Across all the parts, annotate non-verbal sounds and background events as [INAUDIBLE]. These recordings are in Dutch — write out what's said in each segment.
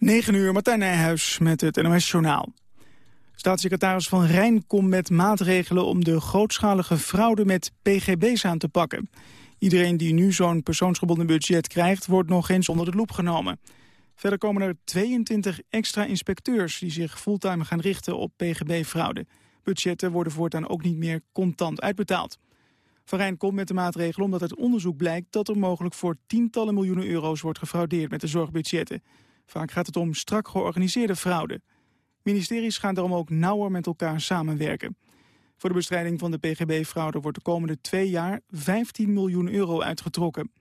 9 uur, Martijn Nijhuis met het NOS-journaal. Staatssecretaris Van Rijn komt met maatregelen om de grootschalige fraude met pgb's aan te pakken. Iedereen die nu zo'n persoonsgebonden budget krijgt, wordt nog eens onder de loep genomen. Verder komen er 22 extra inspecteurs die zich fulltime gaan richten op pgb-fraude. Budgetten worden voortaan ook niet meer contant uitbetaald. Van Rijn komt met de maatregelen omdat uit onderzoek blijkt dat er mogelijk voor tientallen miljoenen euro's wordt gefraudeerd met de zorgbudgetten. Vaak gaat het om strak georganiseerde fraude. Ministeries gaan daarom ook nauwer met elkaar samenwerken. Voor de bestrijding van de pgb-fraude wordt de komende twee jaar 15 miljoen euro uitgetrokken.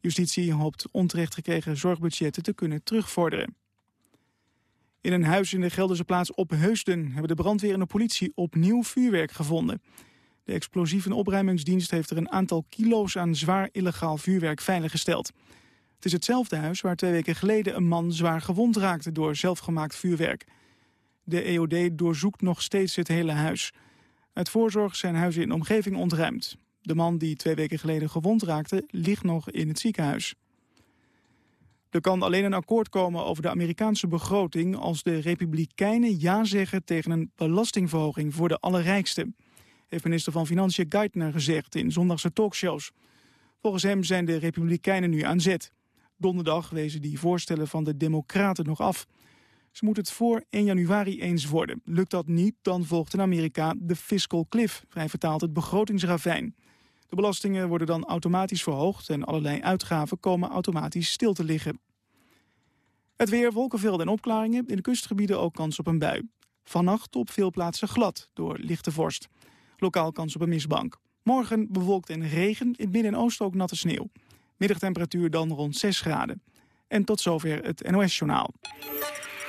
Justitie hoopt onterecht gekregen zorgbudgetten te kunnen terugvorderen. In een huis in de Gelderse plaats Opheusden hebben de brandweer en de politie opnieuw vuurwerk gevonden. De explosieve opruimingsdienst heeft er een aantal kilo's aan zwaar illegaal vuurwerk veiliggesteld. Het is hetzelfde huis waar twee weken geleden een man zwaar gewond raakte door zelfgemaakt vuurwerk. De EOD doorzoekt nog steeds het hele huis. Uit voorzorg zijn huizen in de omgeving ontruimd. De man die twee weken geleden gewond raakte ligt nog in het ziekenhuis. Er kan alleen een akkoord komen over de Amerikaanse begroting... als de Republikeinen ja zeggen tegen een belastingverhoging voor de allerrijksten. Heeft minister van Financiën Geithner gezegd in zondagse talkshows. Volgens hem zijn de Republikeinen nu aan zet. Donderdag wezen die voorstellen van de Democraten nog af. Ze moeten het voor 1 januari eens worden. Lukt dat niet, dan volgt in Amerika de fiscal cliff, vrij vertaald het begrotingsravijn. De belastingen worden dan automatisch verhoogd en allerlei uitgaven komen automatisch stil te liggen. Het weer, wolkenvelden en opklaringen. In de kustgebieden ook kans op een bui. Vannacht op veel plaatsen glad door lichte vorst. Lokaal kans op een mistbank. Morgen bewolkt en regen, in het midden en oosten ook natte sneeuw. Middagtemperatuur dan rond 6 graden. En tot zover het NOS-journaal.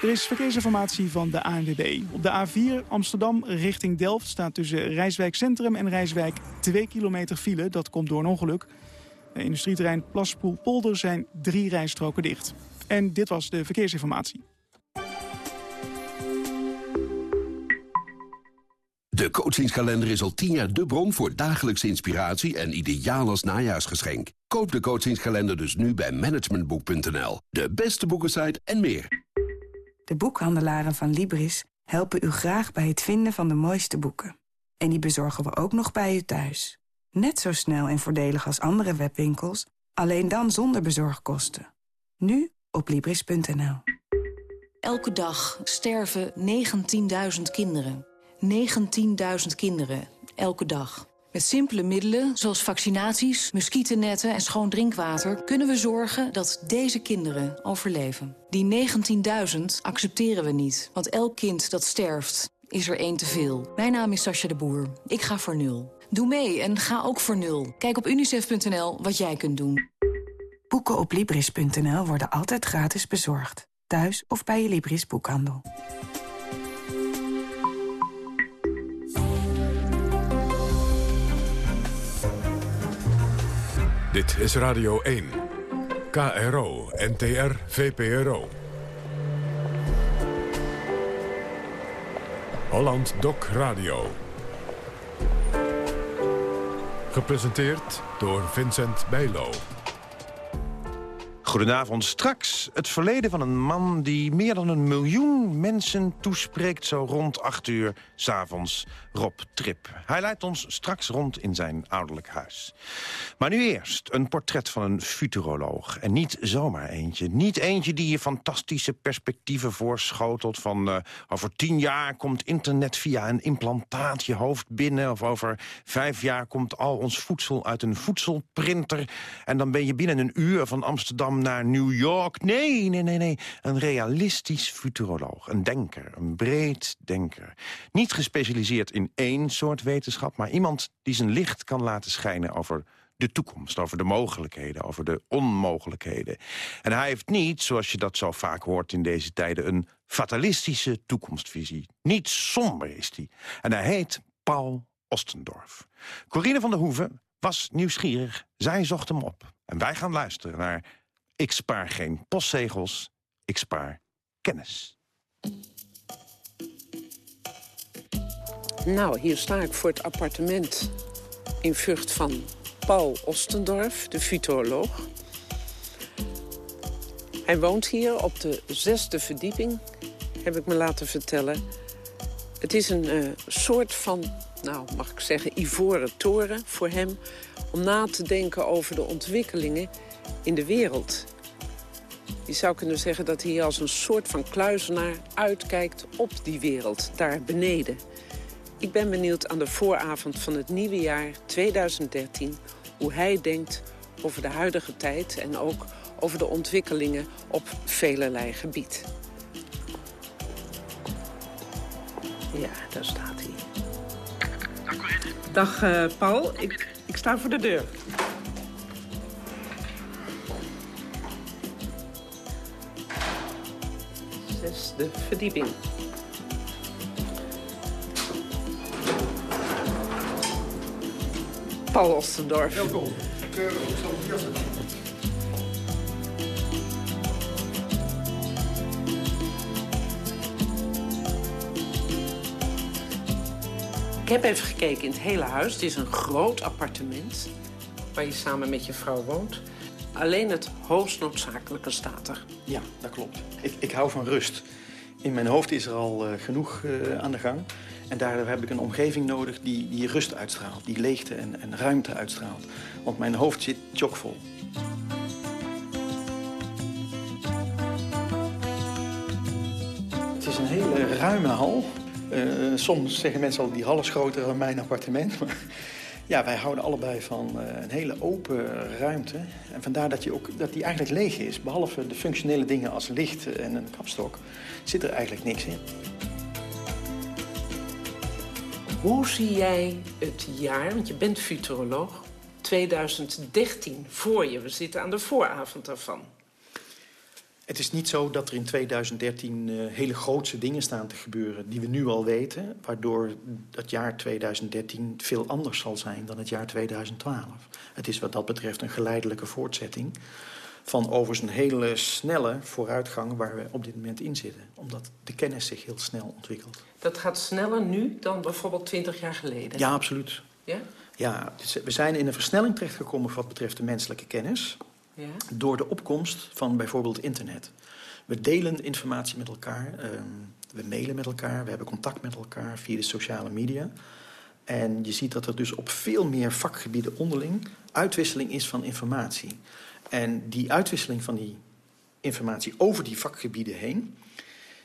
Er is verkeersinformatie van de ANWB. Op de A4 Amsterdam richting Delft staat tussen Rijswijk Centrum en Rijswijk 2 kilometer file. Dat komt door een ongeluk. De industrieterrein Plaspoel-Polder zijn drie rijstroken dicht. En dit was de verkeersinformatie. De coachingskalender is al tien jaar de bron voor dagelijkse inspiratie en ideaal als najaarsgeschenk. Koop de coachingskalender dus nu bij managementboek.nl. De beste boekensite en meer. De boekhandelaren van Libris helpen u graag bij het vinden van de mooiste boeken. En die bezorgen we ook nog bij u thuis. Net zo snel en voordelig als andere webwinkels, alleen dan zonder bezorgkosten. Nu op Libris.nl. Elke dag sterven 19.000 kinderen. 19.000 kinderen, elke dag. Met simpele middelen, zoals vaccinaties, muggennetten en schoon drinkwater... kunnen we zorgen dat deze kinderen overleven. Die 19.000 accepteren we niet, want elk kind dat sterft is er één te veel. Mijn naam is Sascha de Boer. Ik ga voor nul. Doe mee en ga ook voor nul. Kijk op unicef.nl wat jij kunt doen. Boeken op Libris.nl worden altijd gratis bezorgd. Thuis of bij je Libris boekhandel. Dit is Radio 1. KRO, NTR, VPRO. Holland Doc Radio. Gepresenteerd door Vincent Bijlo. Goedenavond. Straks het verleden van een man die meer dan een miljoen mensen toespreekt... zo rond acht uur s'avonds, Rob Trip. Hij leidt ons straks rond in zijn ouderlijk huis. Maar nu eerst een portret van een futuroloog. En niet zomaar eentje. Niet eentje die je fantastische perspectieven voorschotelt... van uh, over tien jaar komt internet via een implantaat je hoofd binnen... of over vijf jaar komt al ons voedsel uit een voedselprinter... en dan ben je binnen een uur van Amsterdam naar New York. Nee, nee, nee, nee. Een realistisch futuroloog. Een denker, een breed denker. Niet gespecialiseerd in één soort wetenschap... maar iemand die zijn licht kan laten schijnen over de toekomst, over de mogelijkheden, over de onmogelijkheden. En hij heeft niet, zoals je dat zo vaak hoort in deze tijden... een fatalistische toekomstvisie. Niet somber is hij. En hij heet Paul Ostendorf. Corine van der Hoeven was nieuwsgierig. Zij zocht hem op. En wij gaan luisteren naar ik spaar geen postzegels, ik spaar kennis. Nou, hier sta ik voor het appartement in Vught van Paul Ostendorf, de futuroloog. Hij woont hier op de zesde verdieping, heb ik me laten vertellen. Het is een uh, soort van, nou mag ik zeggen, ivoren toren voor hem... om na te denken over de ontwikkelingen in de wereld. Je zou kunnen zeggen dat hij als een soort van kluizenaar uitkijkt op die wereld, daar beneden. Ik ben benieuwd aan de vooravond van het nieuwe jaar 2013... hoe hij denkt over de huidige tijd en ook over de ontwikkelingen op velelei gebied. Ja, daar staat hij. Dag Corinne. Dag uh, Paul, ik, ik sta voor de deur. Zesde verdieping. Paul Ostendorf. Welkom. Ik, ik zal het jas Ik heb even gekeken in het hele huis. Het is een groot appartement waar je samen met je vrouw woont. Alleen het hoogst noodzakelijke staat er. Ja, dat klopt. Ik, ik hou van rust. In mijn hoofd is er al uh, genoeg uh, aan de gang. En daardoor heb ik een omgeving nodig die, die rust uitstraalt. Die leegte en, en ruimte uitstraalt. Want mijn hoofd zit chockvol. Het is een hele ruime hal. Uh, soms zeggen mensen al, die hal is groter dan mijn appartement. [LAUGHS] Maar ja, wij houden allebei van uh, een hele open ruimte. En vandaar dat, je ook, dat die eigenlijk leeg is. Behalve de functionele dingen als licht en een kapstok, zit er eigenlijk niks in. Hoe zie jij het jaar, want je bent futuroloog, 2013 voor je? We zitten aan de vooravond daarvan. Het is niet zo dat er in 2013 uh, hele grootse dingen staan te gebeuren... die we nu al weten, waardoor het jaar 2013 veel anders zal zijn dan het jaar 2012. Het is wat dat betreft een geleidelijke voortzetting... van overigens een hele snelle vooruitgang waar we op dit moment in zitten. Omdat de kennis zich heel snel ontwikkelt. Dat gaat sneller nu dan bijvoorbeeld 20 jaar geleden? Ja, absoluut. Ja? Ja, we zijn in een versnelling terechtgekomen wat betreft de menselijke kennis... Door de opkomst van bijvoorbeeld internet. We delen informatie met elkaar, um, we mailen met elkaar, we hebben contact met elkaar via de sociale media. En je ziet dat er dus op veel meer vakgebieden onderling uitwisseling is van informatie. En die uitwisseling van die informatie over die vakgebieden heen,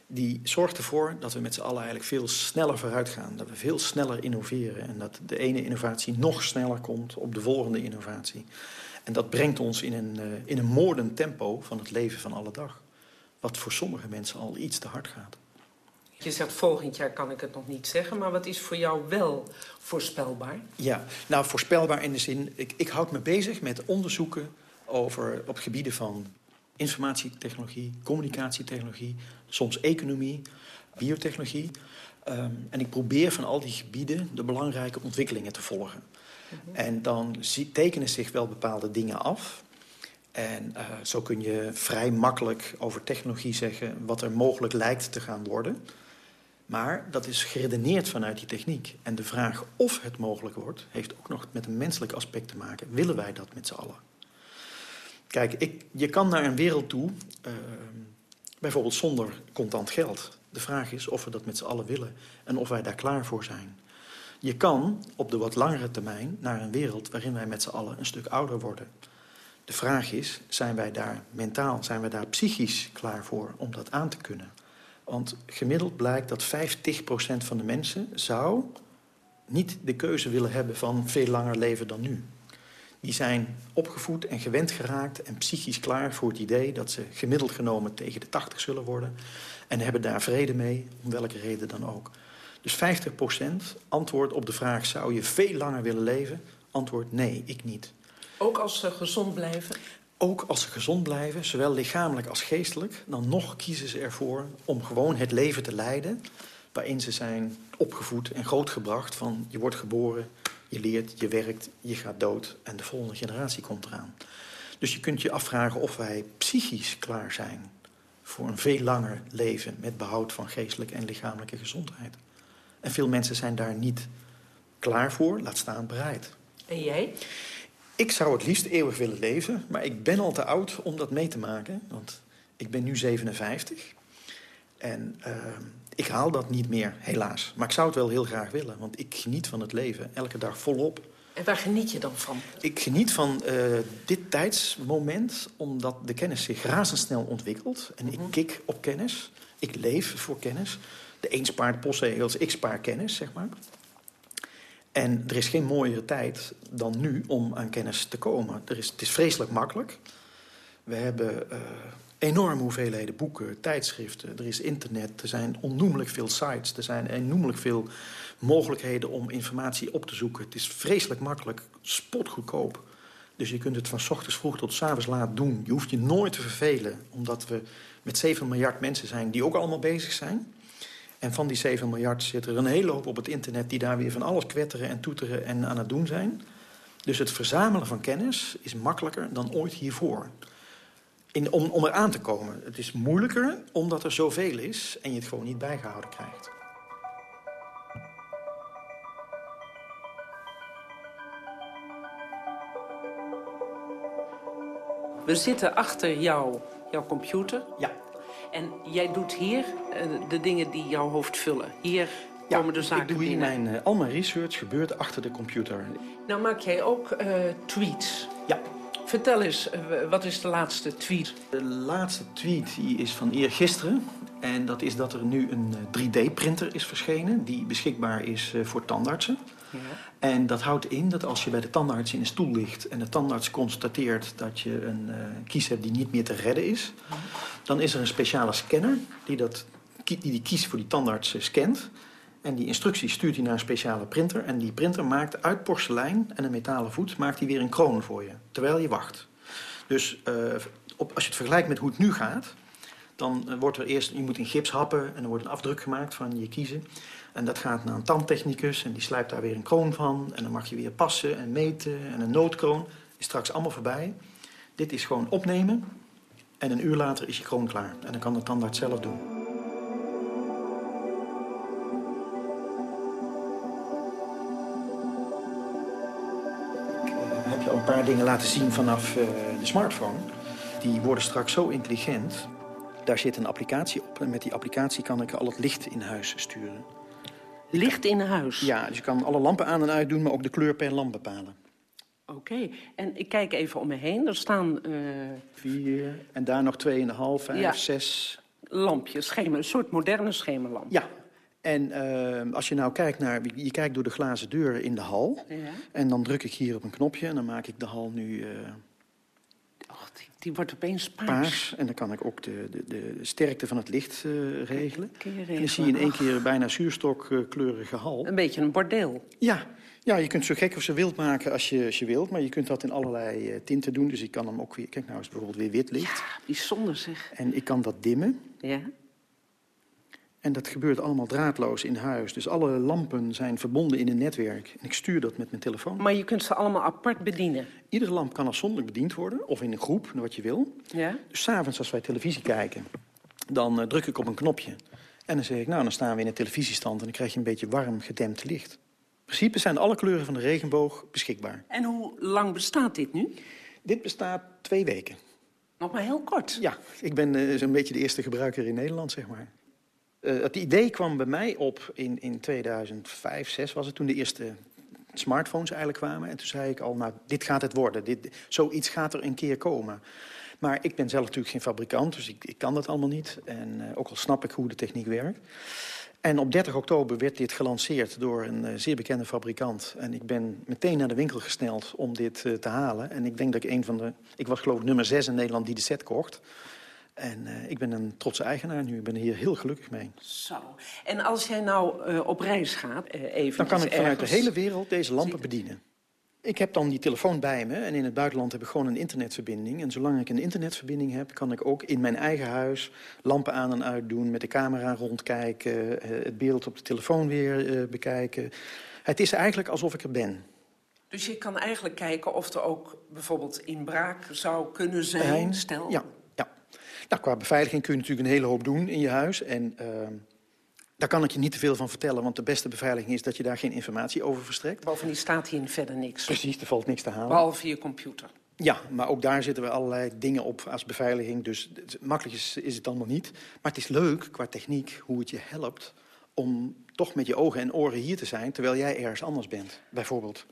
die zorgt ervoor dat we met z'n allen eigenlijk veel sneller vooruit gaan. Dat we veel sneller innoveren en dat de ene innovatie nog sneller komt op de volgende innovatie. En dat brengt ons in een, uh, in een moordend tempo van het leven van alle dag. Wat voor sommige mensen al iets te hard gaat. Je zegt volgend jaar kan ik het nog niet zeggen, maar wat is voor jou wel voorspelbaar? Ja, nou voorspelbaar in de zin, ik, ik houd me bezig met onderzoeken over, op gebieden van informatietechnologie, communicatietechnologie, soms economie, biotechnologie. Um, en ik probeer van al die gebieden de belangrijke ontwikkelingen te volgen. Mhm. En dan tekenen zich wel bepaalde dingen af. En uh, zo kun je vrij makkelijk over technologie zeggen wat er mogelijk lijkt te gaan worden. Maar dat is geredeneerd vanuit die techniek. En de vraag of het mogelijk wordt, heeft ook nog met een menselijk aspect te maken. Willen wij dat met z'n allen? Kijk, ik, je kan naar een wereld toe, uh, bijvoorbeeld zonder contant geld. De vraag is of we dat met z'n allen willen en of wij daar klaar voor zijn. Je kan op de wat langere termijn naar een wereld waarin wij met z'n allen een stuk ouder worden. De vraag is, zijn wij daar mentaal, zijn wij daar psychisch klaar voor om dat aan te kunnen? Want gemiddeld blijkt dat 50% van de mensen zou niet de keuze willen hebben van veel langer leven dan nu. Die zijn opgevoed en gewend geraakt en psychisch klaar voor het idee dat ze gemiddeld genomen tegen de 80 zullen worden. En hebben daar vrede mee, om welke reden dan ook. Dus 50% antwoord op de vraag: zou je veel langer willen leven? Antwoord: nee, ik niet. Ook als ze gezond blijven? Ook als ze gezond blijven, zowel lichamelijk als geestelijk, dan nog kiezen ze ervoor om gewoon het leven te leiden waarin ze zijn opgevoed en grootgebracht van je wordt geboren, je leert, je werkt, je gaat dood en de volgende generatie komt eraan. Dus je kunt je afvragen of wij psychisch klaar zijn voor een veel langer leven met behoud van geestelijke en lichamelijke gezondheid. En veel mensen zijn daar niet klaar voor, laat staan bereid. En jij? Ik zou het liefst eeuwig willen leven, maar ik ben al te oud om dat mee te maken. Want Ik ben nu 57. En uh, ik haal dat niet meer, helaas. Maar ik zou het wel heel graag willen, want ik geniet van het leven. Elke dag volop. En waar geniet je dan van? Ik geniet van uh, dit tijdsmoment, omdat de kennis zich razendsnel ontwikkelt. En ik kik op kennis. Ik leef voor kennis. De een spaart postzegels, ik spaar kennis, zeg maar. En er is geen mooiere tijd dan nu om aan kennis te komen. Er is, het is vreselijk makkelijk. We hebben uh, enorme hoeveelheden boeken, tijdschriften. Er is internet, er zijn onnoemelijk veel sites. Er zijn onnoemelijk veel mogelijkheden om informatie op te zoeken. Het is vreselijk makkelijk, spotgoedkoop. Dus je kunt het van ochtends vroeg tot s avonds laat doen. Je hoeft je nooit te vervelen, omdat we met 7 miljard mensen zijn... die ook allemaal bezig zijn. En van die 7 miljard zit er een hele hoop op het internet... die daar weer van alles kwetteren en toeteren en aan het doen zijn. Dus het verzamelen van kennis is makkelijker dan ooit hiervoor. In, om, om eraan te komen. Het is moeilijker omdat er zoveel is en je het gewoon niet bijgehouden krijgt. We zitten achter jou, jouw computer. Ja. En jij doet hier uh, de dingen die jouw hoofd vullen. Hier ja, komen de zaken ik doe hier binnen. mijn, uh, al mijn research gebeurt achter de computer. Nou maak jij ook uh, tweets. Ja. Vertel eens, wat is de laatste tweet? De laatste tweet die is van eergisteren. En dat is dat er nu een 3D-printer is verschenen... die beschikbaar is voor tandartsen. Ja. En dat houdt in dat als je bij de tandarts in een stoel ligt... en de tandarts constateert dat je een uh, kies hebt die niet meer te redden is... Ja. Dan is er een speciale scanner die, dat, die die kies voor die tandarts scant... En die instructies stuurt hij naar een speciale printer. En die printer maakt uit porselein en een metalen voet... maakt hij weer een kroon voor je, terwijl je wacht. Dus uh, op, als je het vergelijkt met hoe het nu gaat... dan uh, wordt er eerst, je moet in gips happen... en er wordt een afdruk gemaakt van je kiezen. En dat gaat naar een tandtechnicus en die slijpt daar weer een kroon van. En dan mag je weer passen en meten en een noodkroon. Is straks allemaal voorbij. Dit is gewoon opnemen en een uur later is je kroon klaar. En dan kan de tandarts zelf doen. Ik heb je al een paar dingen laten zien vanaf uh, de smartphone. Die worden straks zo intelligent. Daar zit een applicatie op en met die applicatie kan ik al het licht in huis sturen. Licht in huis? Ja, dus je kan alle lampen aan en uit doen, maar ook de kleur per lamp bepalen. Oké, okay. en ik kijk even om me heen. Er staan... Uh... Vier, en daar nog tweeënhalf, vijf, ja. zes... Lampjes, schemer, een soort moderne schemerlamp. Ja, en uh, als je nou kijkt naar... Je kijkt door de glazen deur in de hal. Ja. En dan druk ik hier op een knopje en dan maak ik de hal nu... Uh, Och, die, die, wordt opeens paars. paars. En dan kan ik ook de, de, de sterkte van het licht uh, regelen. regelen. En dan zie je in één keer bijna zuurstokkleurige hal. Een beetje een bordeel. Ja, ja, je kunt zo gek of zo wild maken als je, als je wilt. Maar je kunt dat in allerlei uh, tinten doen. Dus ik kan hem ook weer... Kijk, nou is bijvoorbeeld weer wit licht. Ja, bijzonder zeg. En ik kan dat dimmen. Ja. En dat gebeurt allemaal draadloos in huis. Dus alle lampen zijn verbonden in een netwerk. En ik stuur dat met mijn telefoon. Maar je kunt ze allemaal apart bedienen? Iedere lamp kan afzonderlijk bediend worden. Of in een groep, wat je wil. Ja. Dus s'avonds als wij televisie kijken, dan uh, druk ik op een knopje. En dan zeg ik, nou, dan staan we in een televisiestand... en dan krijg je een beetje warm gedempt licht. In principe zijn alle kleuren van de regenboog beschikbaar. En hoe lang bestaat dit nu? Dit bestaat twee weken. Nog maar heel kort? Ja, ik ben uh, zo'n beetje de eerste gebruiker in Nederland, zeg maar. Uh, het idee kwam bij mij op in, in 2005, 2006 was het toen de eerste smartphones eigenlijk kwamen. En toen zei ik al, nou, dit gaat het worden. Dit, zoiets gaat er een keer komen. Maar ik ben zelf natuurlijk geen fabrikant, dus ik, ik kan dat allemaal niet. En uh, ook al snap ik hoe de techniek werkt. En op 30 oktober werd dit gelanceerd door een uh, zeer bekende fabrikant. En ik ben meteen naar de winkel gesneld om dit uh, te halen. En ik denk dat ik een van de... Ik was geloof ik nummer 6 in Nederland die de set kocht. En uh, ik ben een trotse eigenaar nu. Ik ben er hier heel gelukkig mee. Zo. En als jij nou uh, op reis gaat, even. Dan kan ik vanuit de hele wereld deze lampen bedienen. Ik heb dan die telefoon bij me en in het buitenland heb ik gewoon een internetverbinding. En zolang ik een internetverbinding heb, kan ik ook in mijn eigen huis lampen aan en uit doen, met de camera rondkijken, het beeld op de telefoon weer bekijken. Het is eigenlijk alsof ik er ben. Dus je kan eigenlijk kijken of er ook bijvoorbeeld inbraak zou kunnen zijn, stel? Ja, ja. Nou, qua beveiliging kun je natuurlijk een hele hoop doen in je huis. En uh, daar kan ik je niet te veel van vertellen, want de beste beveiliging is dat je daar geen informatie over verstrekt. Bovendien staat hier verder niks. Precies, er valt niks te halen. Behalve je computer. Ja, maar ook daar zitten we allerlei dingen op als beveiliging. Dus makkelijk is, is het allemaal niet. Maar het is leuk qua techniek hoe het je helpt om toch met je ogen en oren hier te zijn... terwijl jij ergens anders bent, bijvoorbeeld.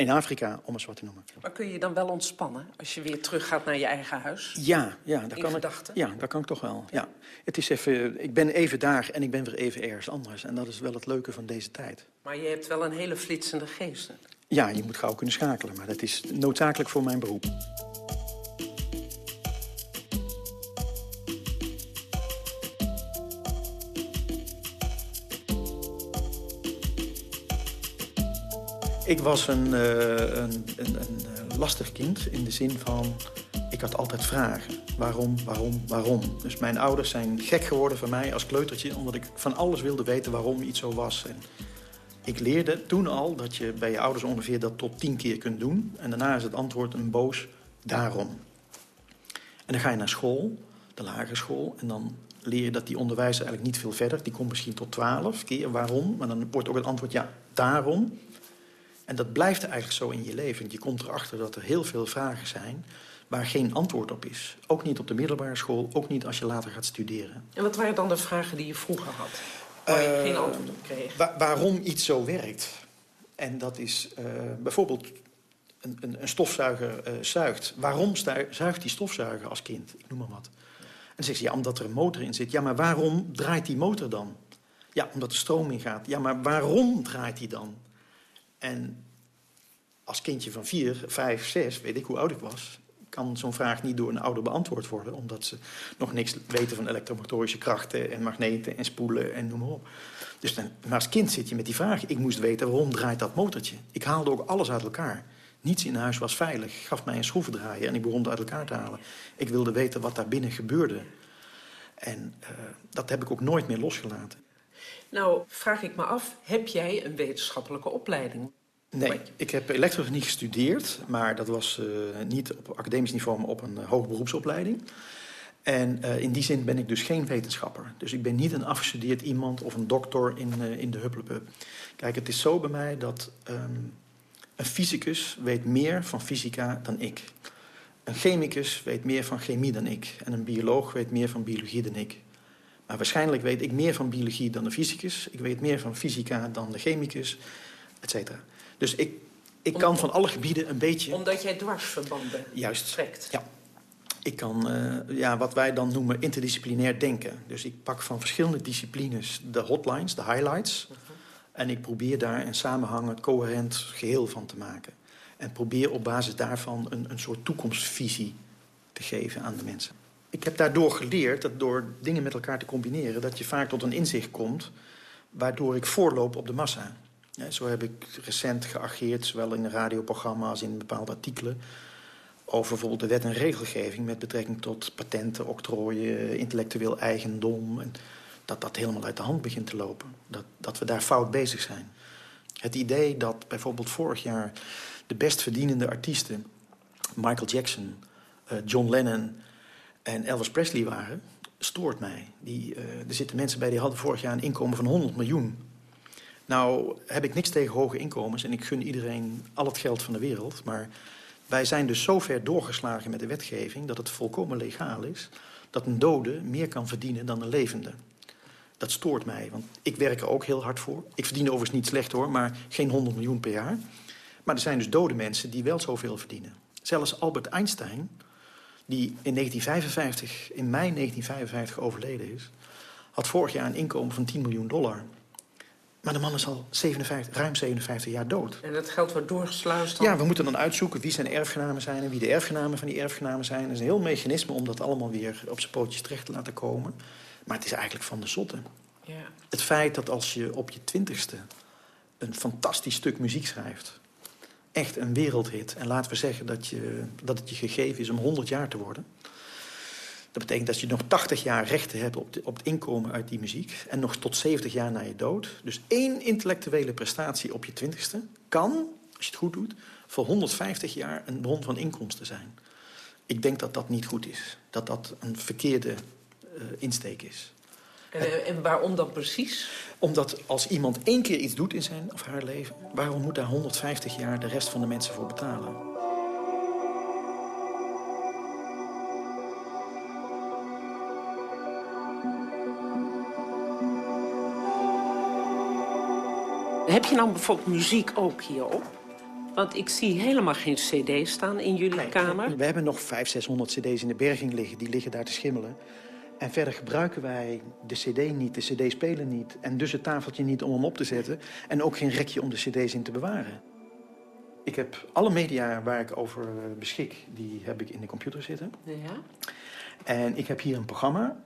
In Afrika, om eens wat te noemen. Maar kun je dan wel ontspannen als je weer teruggaat naar je eigen huis? Ja, ja, dat In kan ik, ja, dat kan ik toch wel. Ja. Het is even, ik ben even daar en ik ben weer even ergens anders. En dat is wel het leuke van deze tijd. Maar je hebt wel een hele flitsende geest. hè? Ja, je moet gauw kunnen schakelen, maar dat is noodzakelijk voor mijn beroep. Ik was een, eh, een, een, een eh, lastig kind in de zin van... ik had altijd vragen. Waarom, waarom, waarom? Dus mijn ouders zijn gek geworden van mij als kleutertje... omdat ik van alles wilde weten waarom iets zo was. En ik leerde toen al dat je bij je ouders ongeveer dat tot tien keer kunt doen. En daarna is het antwoord een boos daarom. En dan ga je naar school, de lagere school... en dan leer je dat die onderwijzer eigenlijk niet veel verder... die komt misschien tot twaalf keer waarom... maar dan wordt ook het antwoord ja, daarom... En dat blijft eigenlijk zo in je leven. Je komt erachter dat er heel veel vragen zijn waar geen antwoord op is. Ook niet op de middelbare school, ook niet als je later gaat studeren. En wat waren dan de vragen die je vroeger had? Waar je Eh, geen antwoord op kreeg? Wa- waarom iets zo werkt. En dat is eh, bijvoorbeeld een, een, een stofzuiger eh, zuigt. Waarom zuigt die stofzuiger als kind? Ik noem maar wat. En dan zegt ze, ja, omdat er een motor in zit. Ja, maar waarom draait die motor dan? Ja, omdat er stroom in gaat. Ja, maar waarom draait die dan? En als kindje van vier, vijf, zes, weet ik hoe oud ik was... kan zo'n vraag niet door een ouder beantwoord worden... omdat ze nog niks weten van elektromotorische krachten... en magneten en spoelen en noem maar op. Dus dan, maar als kind zit je met die vraag. Ik moest weten, waarom draait dat motortje? Ik haalde ook alles uit elkaar. Niets in huis was veilig. Gaf mij een schroevendraaier en ik begon het uit elkaar te halen. Ik wilde weten wat daar binnen gebeurde. En eh, dat heb ik ook nooit meer losgelaten. Nou, vraag ik me af, heb jij een wetenschappelijke opleiding? Nee, ik heb elektrotechniek gestudeerd, maar dat was eh, niet op academisch niveau, maar op een uh, hoge beroepsopleiding. En uh, in die zin ben ik dus geen wetenschapper. Dus ik ben niet een afgestudeerd iemand of een dokter in, in de hupplepup. Kijk, het is zo bij mij dat um, een fysicus weet meer van fysica dan ik. Een chemicus weet meer van chemie dan ik. En een bioloog weet meer van biologie dan ik. Maar waarschijnlijk weet ik meer van biologie dan de fysicus. Ik weet meer van fysica dan de chemicus, et cetera. Dus ik, ik kan van alle gebieden een beetje... Omdat jij dwarsverbanden Juist. trekt. Ja. Ik kan uh, ja, wat wij dan noemen interdisciplinair denken. Dus ik pak van verschillende disciplines de hotlines, de highlights. Uh -huh. En ik probeer daar een samenhangend, coherent geheel van te maken. En probeer op basis daarvan een, een soort toekomstvisie te geven aan de mensen. Ik heb daardoor geleerd dat door dingen met elkaar te combineren... dat je vaak tot een inzicht komt waardoor ik voorloop op de massa. Zo heb ik recent geageerd, zowel in een radioprogramma als in bepaalde artikelen... over bijvoorbeeld de wet en regelgeving met betrekking tot patenten, octrooien, intellectueel eigendom... En dat dat helemaal uit de hand begint te lopen. Dat, dat we daar fout bezig zijn. Het idee dat bijvoorbeeld vorig jaar de best verdienende artiesten... Michael Jackson, uh, John Lennon en Elvis Presley waren, stoort mij. Die, uh, er zitten mensen bij die hadden vorig jaar een inkomen van 100 miljoen. Nou heb ik niks tegen hoge inkomens en ik gun iedereen al het geld van de wereld. Maar wij zijn dus zo ver doorgeslagen met de wetgeving dat het volkomen legaal is dat een dode meer kan verdienen dan een levende. Dat stoort mij, want ik werk er ook heel hard voor. Ik verdien overigens niet slecht hoor, maar geen 100 miljoen per jaar. Maar er zijn dus dode mensen die wel zoveel verdienen. Zelfs Albert Einstein, die in 1955, in mei 1955 overleden is... had vorig jaar een inkomen van 10 miljoen dollar. Maar de man is al 57, ruim 57 jaar dood. En dat geld wordt doorgesluist dan? Ja, we moeten dan uitzoeken wie zijn erfgenamen zijn... en wie de erfgenamen van die erfgenamen zijn. Er is een heel mechanisme om dat allemaal weer op zijn pootjes terecht te laten komen. Maar het is eigenlijk van de zotte. Ja. Het feit dat als je op je twintigste een fantastisch stuk muziek schrijft... echt een wereldhit, en laten we zeggen dat, je, dat het je gegeven is om 100 jaar te worden... Dat betekent dat je nog 80 jaar rechten hebt op, op het inkomen uit die muziek. En nog tot 70 jaar na je dood. Dus één intellectuele prestatie op je twintigste kan, als je het goed doet... voor 150 jaar een bron van inkomsten zijn. Ik denk dat dat niet goed is. Dat dat een verkeerde uh, insteek is. Eh, en, waarom dan precies? Omdat als iemand één keer iets doet in zijn of haar leven... waarom moet daar 150 jaar de rest van de mensen voor betalen? Heb je nou bijvoorbeeld muziek ook hierop? Want ik zie helemaal geen cd's staan in jullie kamer. We hebben nog 500, 600 cd's in de berging liggen. Die liggen daar te schimmelen. En verder gebruiken wij de cd niet, de cd-speler niet... en dus het tafeltje niet om hem op te zetten... en ook geen rekje om de cd's in te bewaren. Ik heb alle media waar ik over beschik, die heb ik in de computer zitten. Ja. En ik heb hier een programma.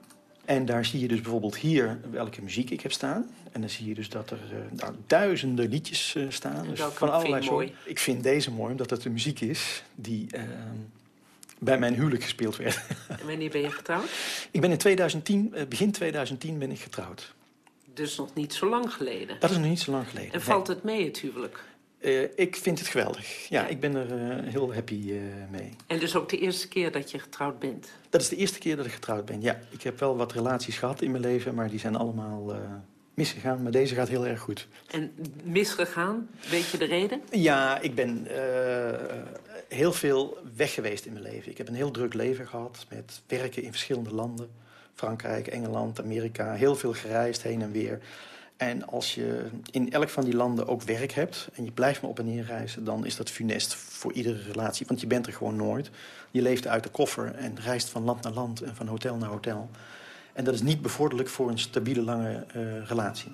En daar zie je dus bijvoorbeeld hier welke muziek ik heb staan. En dan zie je dus dat er uh, nou, duizenden liedjes uh, staan. Dus van allerlei soorten. Ik vind deze mooi, omdat het de muziek is die uh, bij mijn huwelijk gespeeld werd. En wanneer ben je getrouwd? Ik ben in 2010, begin 2010 ben ik getrouwd. Dus nog niet zo lang geleden? Dat is nog niet zo lang geleden. En valt het mee, het huwelijk? Uh, ik vind het geweldig. Ja, ja. ik ben er uh, heel happy uh, mee. En dus ook de eerste keer dat je getrouwd bent? Dat is de eerste keer dat ik getrouwd ben, ja. Ik heb wel wat relaties gehad in mijn leven, maar die zijn allemaal misgegaan. Maar deze gaat heel erg goed. En misgegaan, weet je de reden? Ja, ik ben heel veel weg geweest in mijn leven. Ik heb een heel druk leven gehad met werken in verschillende landen. Frankrijk, Engeland, Amerika. Heel veel gereisd, heen en weer. En als je in elk van die landen ook werk hebt... en je blijft maar op en neer reizen... dan is dat funest voor iedere relatie. Want je bent er gewoon nooit. Je leeft uit de koffer en reist van land naar land... en van hotel naar hotel. En dat is niet bevorderlijk voor een stabiele, lange uh, relatie.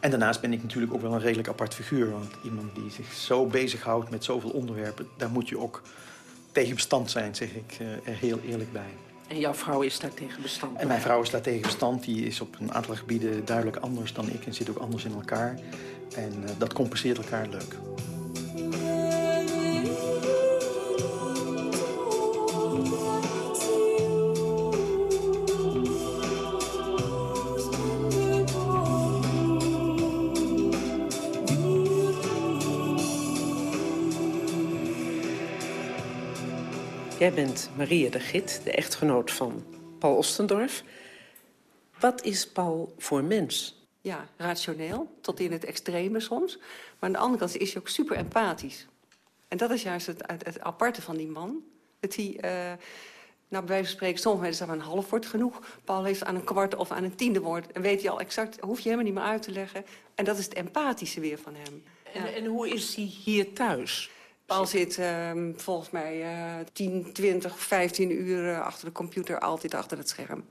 En daarnaast ben ik natuurlijk ook wel een redelijk apart figuur. Want iemand die zich zo bezighoudt met zoveel onderwerpen... daar moet je ook tegen bestand zijn, zeg ik uh, er heel eerlijk bij. En jouw vrouw is daar tegen bestand? En mijn vrouw is daar tegen bestand. Die is op een aantal gebieden duidelijk anders dan ik en zit ook anders in elkaar. En uh, dat compenseert elkaar leuk. Jij bent Maria de Git, de echtgenoot van Paul Ostendorf. Wat is Paul voor mens? Ja, rationeel, tot in het extreme soms. Maar aan de andere kant is hij ook super empathisch. En dat is juist het, het, het aparte van die man. Dat hij, uh, nou bij wijze van spreken, sommige mensen zeggen een half woord genoeg. Paul heeft aan een kwart of aan een tiende woord. En weet hij al exact, hoef je helemaal niet meer uit te leggen. En dat is het empathische weer van hem. En hoe is hij hier thuis? Paul zit uh, volgens mij uh, 10, 20, 15 uur uh, achter de computer, altijd achter het scherm.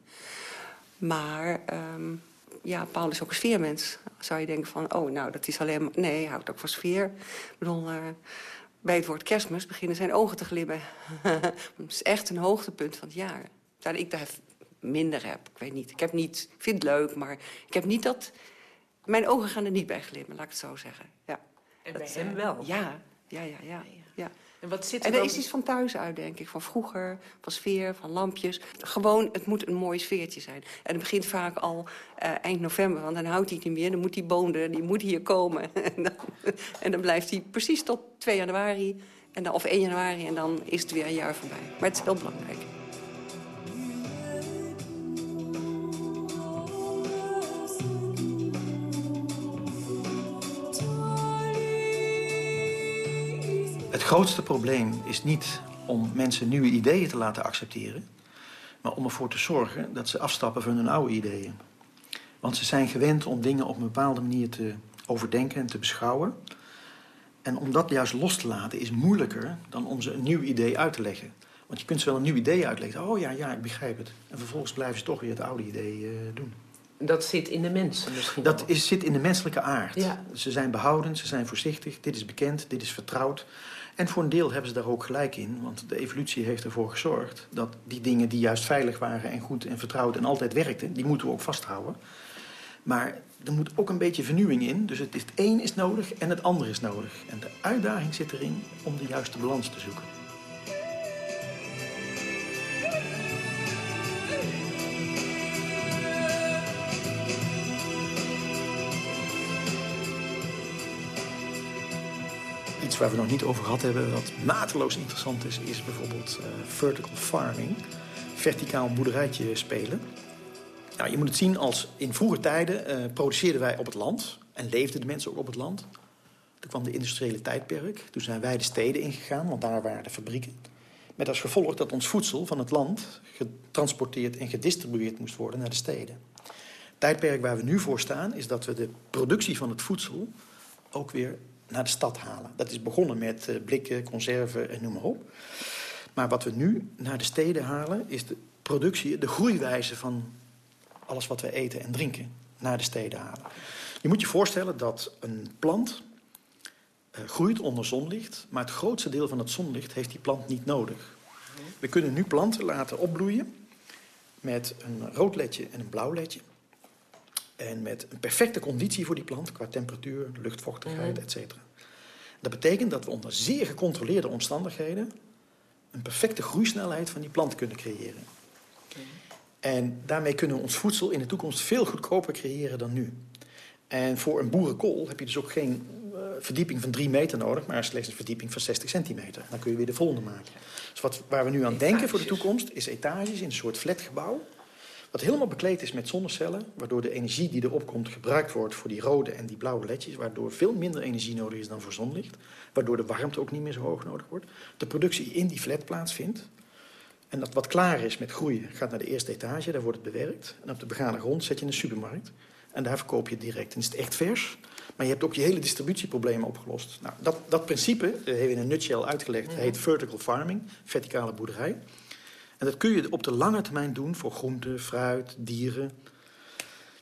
Maar um, ja, Paul is ook een sfeermens. Zou je denken van, oh, nou, dat is alleen maar... Nee, hij houdt ook van sfeer. Ik bedoel, uh, bij het woord kerstmis beginnen zijn ogen te glimmen. [LAUGHS] Het is echt een hoogtepunt van het jaar. Terwijl ik daar minder heb, ik weet niet. Ik heb niet, ik vind het leuk, maar ik heb niet dat... Mijn ogen gaan er niet bij glimmen, laat ik het zo zeggen. Ja. En bij hem wel? Ja, ja, ja, ja. ja. En wat zit er En er dan... is iets van thuis uit, denk ik. Van vroeger, van sfeer, van lampjes. Gewoon, het moet een mooi sfeertje zijn. En het begint vaak al uh, eind november, want dan houdt hij het niet meer. Dan moet die boon er, die moet hier komen. [LAUGHS] en, dan, en dan blijft hij precies tot 2 januari, en dan, of 1 januari, en dan is het weer een jaar voorbij. Maar het is heel belangrijk. Het grootste probleem is niet om mensen nieuwe ideeën te laten accepteren... maar om ervoor te zorgen dat ze afstappen van hun oude ideeën. Want ze zijn gewend om dingen op een bepaalde manier te overdenken en te beschouwen. En om dat juist los te laten is moeilijker dan om ze een nieuw idee uit te leggen. Want je kunt ze wel een nieuw idee uitleggen. Oh ja, ja, ik begrijp het. En vervolgens blijven ze toch weer het oude idee uh, doen. Dat zit in de mensen misschien Dat is, zit in de menselijke aard. Ja. Ze zijn behouden, ze zijn voorzichtig. Dit is bekend, dit is vertrouwd. En voor een deel hebben ze daar ook gelijk in. Want de evolutie heeft ervoor gezorgd dat die dingen die juist veilig waren en goed en vertrouwd en altijd werkten, die moeten we ook vasthouden. Maar er moet ook een beetje vernieuwing in. Dus het, is, het een is nodig en het ander is nodig. En de uitdaging zit erin om de juiste balans te zoeken. Waar we nog niet over gehad hebben, wat mateloos interessant is, is bijvoorbeeld uh, vertical farming. Verticaal boerderijtje spelen. Nou, je moet het zien als in vroege tijden uh, produceerden wij op het land en leefden de mensen ook op het land. Toen kwam de industriële tijdperk. Toen zijn wij de steden ingegaan, want daar waren de fabrieken. Met als gevolg dat ons voedsel van het land getransporteerd en gedistribueerd moest worden naar de steden. tijdperk waar we nu voor staan... is dat we de productie van het voedsel ook weer naar de stad halen. Dat is begonnen met uh, blikken, conserven en noem maar op. Maar wat we nu naar de steden halen... is de productie, de groeiwijze van alles wat we eten en drinken... naar de steden halen. Je moet je voorstellen dat een plant uh, groeit onder zonlicht... maar het grootste deel van het zonlicht heeft die plant niet nodig. We kunnen nu planten laten opbloeien met een rood ledje en een blauw ledje. En met een perfecte conditie voor die plant qua temperatuur, luchtvochtigheid, mm. et cetera. Dat betekent dat we onder zeer gecontroleerde omstandigheden een perfecte groeisnelheid van die plant kunnen creëren. En daarmee kunnen we ons voedsel in de toekomst veel goedkoper creëren dan nu. En voor een boerenkool heb je dus ook geen uh, verdieping van 3 meter nodig, maar slechts een verdieping van 60 centimeter. Dan kun je weer de volgende maken. Dus wat, waar we nu aan denken voor de toekomst is etages in een soort flatgebouw. Wat helemaal bekleed is met zonnecellen, waardoor de energie die erop komt gebruikt wordt voor die rode en die blauwe ledjes, waardoor veel minder energie nodig is dan voor zonlicht, waardoor de warmte ook niet meer zo hoog nodig wordt. De productie in die flat plaatsvindt. En dat wat klaar is met groeien gaat naar de eerste etage, daar wordt het bewerkt. En op de begane grond zet je een supermarkt. En daar verkoop je het direct. En is het echt vers. Maar je hebt ook je hele distributieproblemen opgelost. Nou, dat, dat principe, dat hebben we in een nutshell uitgelegd, heet vertical farming, verticale boerderij. En dat kun je op de lange termijn doen voor groenten, fruit, dieren.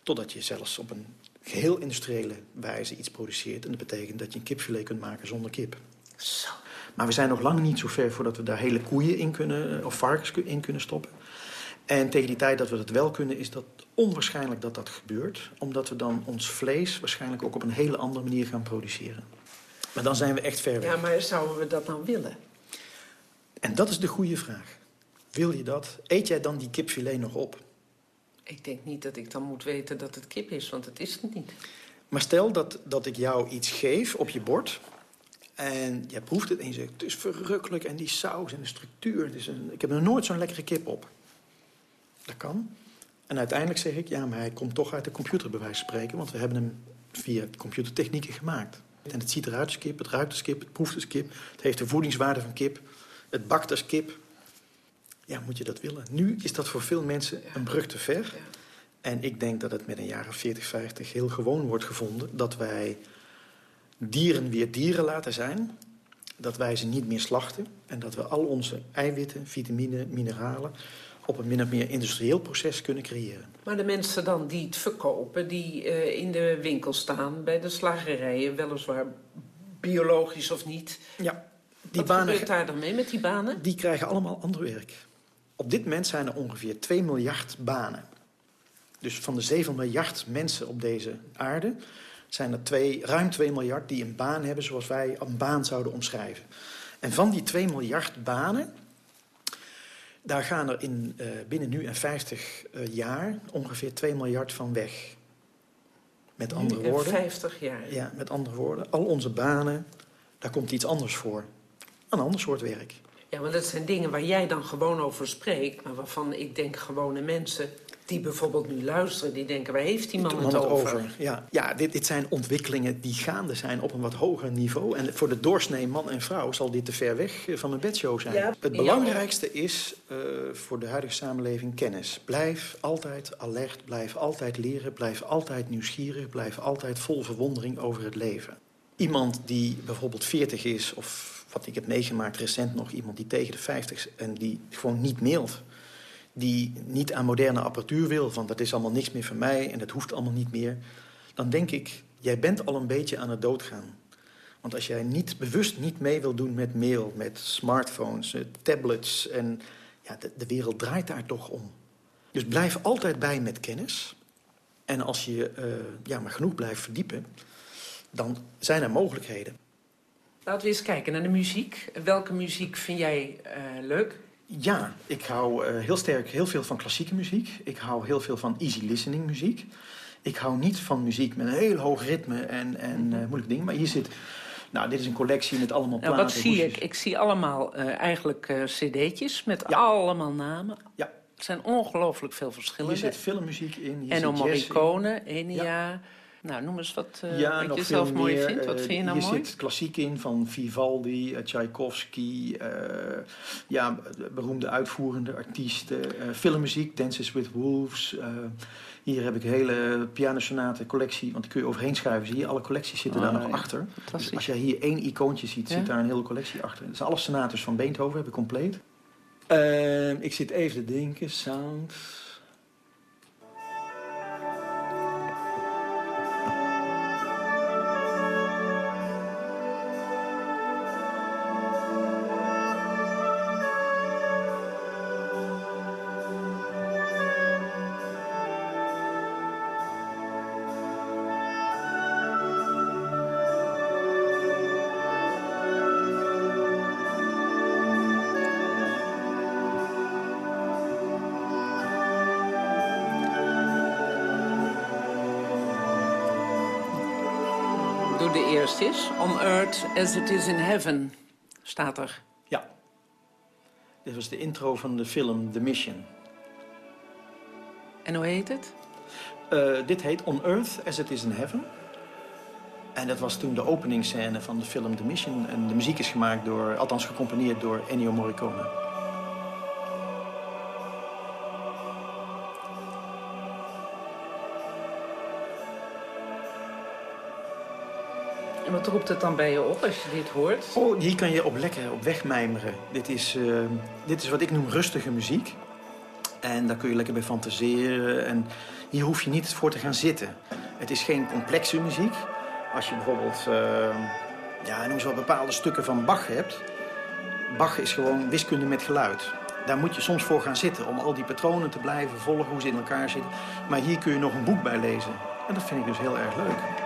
Totdat je zelfs op een geheel industriële wijze iets produceert. En dat betekent dat je een kipfilet kunt maken zonder kip. Zo. Maar we zijn nog lang niet zo ver voordat we daar hele koeien in kunnen, of varkens in kunnen stoppen. En tegen die tijd dat we dat wel kunnen, is dat onwaarschijnlijk dat dat gebeurt. Omdat we dan ons vlees waarschijnlijk ook op een hele andere manier gaan produceren. Maar dan zijn we echt ver weg. Ja, maar zouden we dat dan willen? En dat is de goede vraag. Wil je dat? Eet jij dan die kipfilet nog op? Ik denk niet dat ik dan moet weten dat het kip is, want het is het niet. Maar stel dat, dat ik jou iets geef op je bord... en jij proeft het en je zegt, het is verrukkelijk... en die saus en de structuur, het is een, ik heb nog nooit zo'n lekkere kip op. Dat kan. En uiteindelijk zeg ik, ja, maar hij komt toch uit de computer bij wijze van spreken... want we hebben hem via computertechnieken gemaakt. En het ziet eruit als kip, het ruikt als kip, het proeft als kip... het heeft de voedingswaarde van kip, het bakt als kip ja, moet je dat willen? Nu is dat voor veel mensen een brug te ver. En ik denk dat het met een jaar of 40, 50 heel gewoon wordt gevonden... dat wij dieren weer dieren laten zijn. Dat wij ze niet meer slachten. En dat we al onze eiwitten, vitamine, mineralen... op een min of meer industrieel proces kunnen creëren. Maar de mensen dan die het verkopen, die uh, in de winkel staan... bij de slagerijen, weliswaar biologisch of niet... Ja. Die Wat banen, gebeurt daar dan mee met die banen? Die krijgen allemaal ander werk. Op dit moment zijn er ongeveer 2 miljard banen. Dus van de 7 miljard mensen op deze aarde zijn er twee, ruim 2 miljard die een baan hebben zoals wij een baan zouden omschrijven. En van die 2 miljard banen, daar gaan er in, uh, binnen nu en 50 uh, eh, jaar ongeveer 2 miljard van weg. Met andere woorden. 50 jaar. Ja, met andere woorden. Al onze banen, daar komt iets anders voor. Een ander soort werk. Ja, maar dat zijn dingen waar jij dan gewoon over spreekt... maar waarvan ik denk gewone mensen die bijvoorbeeld nu luisteren... die denken, waar heeft die man, het, over? Ja, ja dit, dit zijn ontwikkelingen die gaande zijn op een wat hoger niveau. En voor de doorsnee man en vrouw zal dit te ver weg van mijn bedshow zijn. Ja, het belangrijkste is uh, voor de huidige samenleving kennis. Blijf altijd alert, blijf altijd leren... blijf altijd nieuwsgierig, blijf altijd vol verwondering over het leven. Iemand die bijvoorbeeld 40 is of wat ik heb meegemaakt recent nog, iemand die tegen de 50 en die gewoon niet mailt. Die niet aan moderne apparatuur wil, van dat is allemaal niks meer voor mij en dat hoeft allemaal niet meer. Dan denk ik, jij bent al een beetje aan het doodgaan. Want als jij niet, bewust niet mee wil doen met mail, met smartphones, tablets... en ja, de, de wereld draait daar toch om. Dus blijf altijd bij met kennis. En als je uh, ja, maar genoeg blijft verdiepen, dan zijn er mogelijkheden. Laten we eens kijken naar de muziek. Welke muziek vind jij uh, leuk? Ja, ik hou uh, heel sterk heel veel van klassieke muziek. Ik hou heel veel van easy listening muziek. Ik hou niet van muziek met een heel hoog ritme en, en uh, moeilijke dingen. Maar hier zit... Nou, dit is een collectie met allemaal platen. Nou, wat zie ik? Ik zie allemaal eigenlijk cd'tjes met allemaal namen. Ja. Er zijn ongelooflijk veel verschillen. Hier zit filmmuziek in. Hier Ennio Morricone, Enya... Ja. Nou, noem eens wat, uh, ja, wat nog je veel zelf mooi meer. vindt. Wat Uh, vind je nou hier mooi? zit klassiek in van Vivaldi, uh, Tchaikovsky, uh, ja, beroemde uitvoerende artiesten. Uh, filmmuziek, Dances with Wolves. Uh, hier heb ik een hele pianosonate collectie, want die kun je overheen schuiven. Zie je, alle collecties zitten Oh, daar nog ja. achter. Fantastisch. Dus als je hier één icoontje ziet, Ja? zit daar een hele collectie achter. Dat zijn alle sonates van Beethoven, heb ik compleet. Uh, ik zit even te denken, sound... as it is in heaven, staat er. Ja. Dit was de intro van de film The Mission. En hoe heet het? Uh, dit heet On Earth as It Is in Heaven. En dat was toen de openingsscène van de film The Mission. En de muziek is gemaakt door, althans gecomponeerd door Ennio Morricone. Wat roept het dan bij je op als je dit hoort? Oh, hier kan je op lekker op weg mijmeren. Dit is, uh, dit is wat ik noem rustige muziek. En daar kun je lekker bij fantaseren. En hier hoef je niet voor te gaan zitten. Het is geen complexe muziek. Als je bijvoorbeeld uh, ja, noem eens wat bepaalde stukken van Bach hebt. Bach is gewoon wiskunde met geluid. Daar moet je soms voor gaan zitten om al die patronen te blijven volgen, hoe ze in elkaar zitten. Maar hier kun je nog een boek bij lezen. En dat vind ik dus heel erg leuk.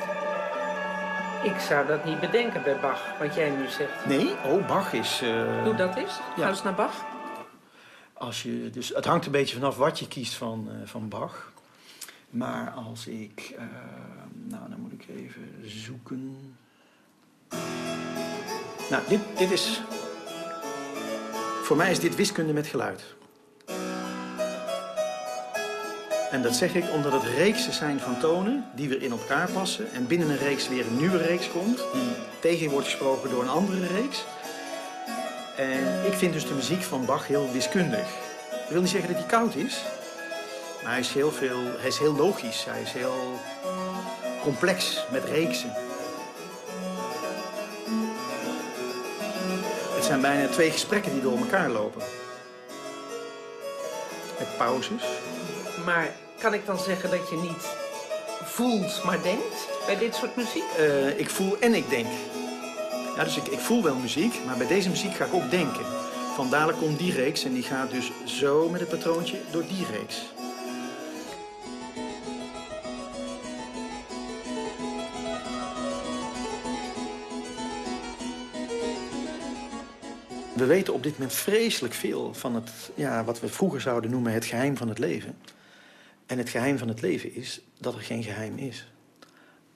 Ik zou dat niet bedenken bij Bach, wat jij nu zegt. Nee, oh, Bach is... Uh... Doe dat. Ga Ja. eens naar Bach. Als je, dus het hangt een beetje vanaf wat je kiest van, uh, van Bach. Maar als ik... Uh, nou, dan moet ik even zoeken. Nou, dit, dit is... Voor mij is dit wiskunde met geluid. En dat zeg ik omdat het reeksen zijn van tonen die weer in elkaar passen. En binnen een reeks weer een nieuwe reeks komt. Die tegen wordt gesproken door een andere reeks. En ik vind dus de muziek van Bach heel wiskundig. Dat wil niet zeggen dat hij koud is. Maar hij is heel, veel, hij is heel logisch. Hij is heel complex met reeksen. Het zijn bijna twee gesprekken die door elkaar lopen. Met pauzes. Maar kan ik dan zeggen dat je niet voelt, maar denkt bij dit soort muziek? Uh, ik voel en ik denk. Ja, dus ik, ik voel wel muziek, maar bij deze muziek ga ik ook denken. Van dadelijk komt die reeks en die gaat dus zo met het patroontje door die reeks. We weten op dit moment vreselijk veel van het, ja, wat we vroeger zouden noemen het geheim van het leven. En het geheim van het leven is dat er geen geheim is.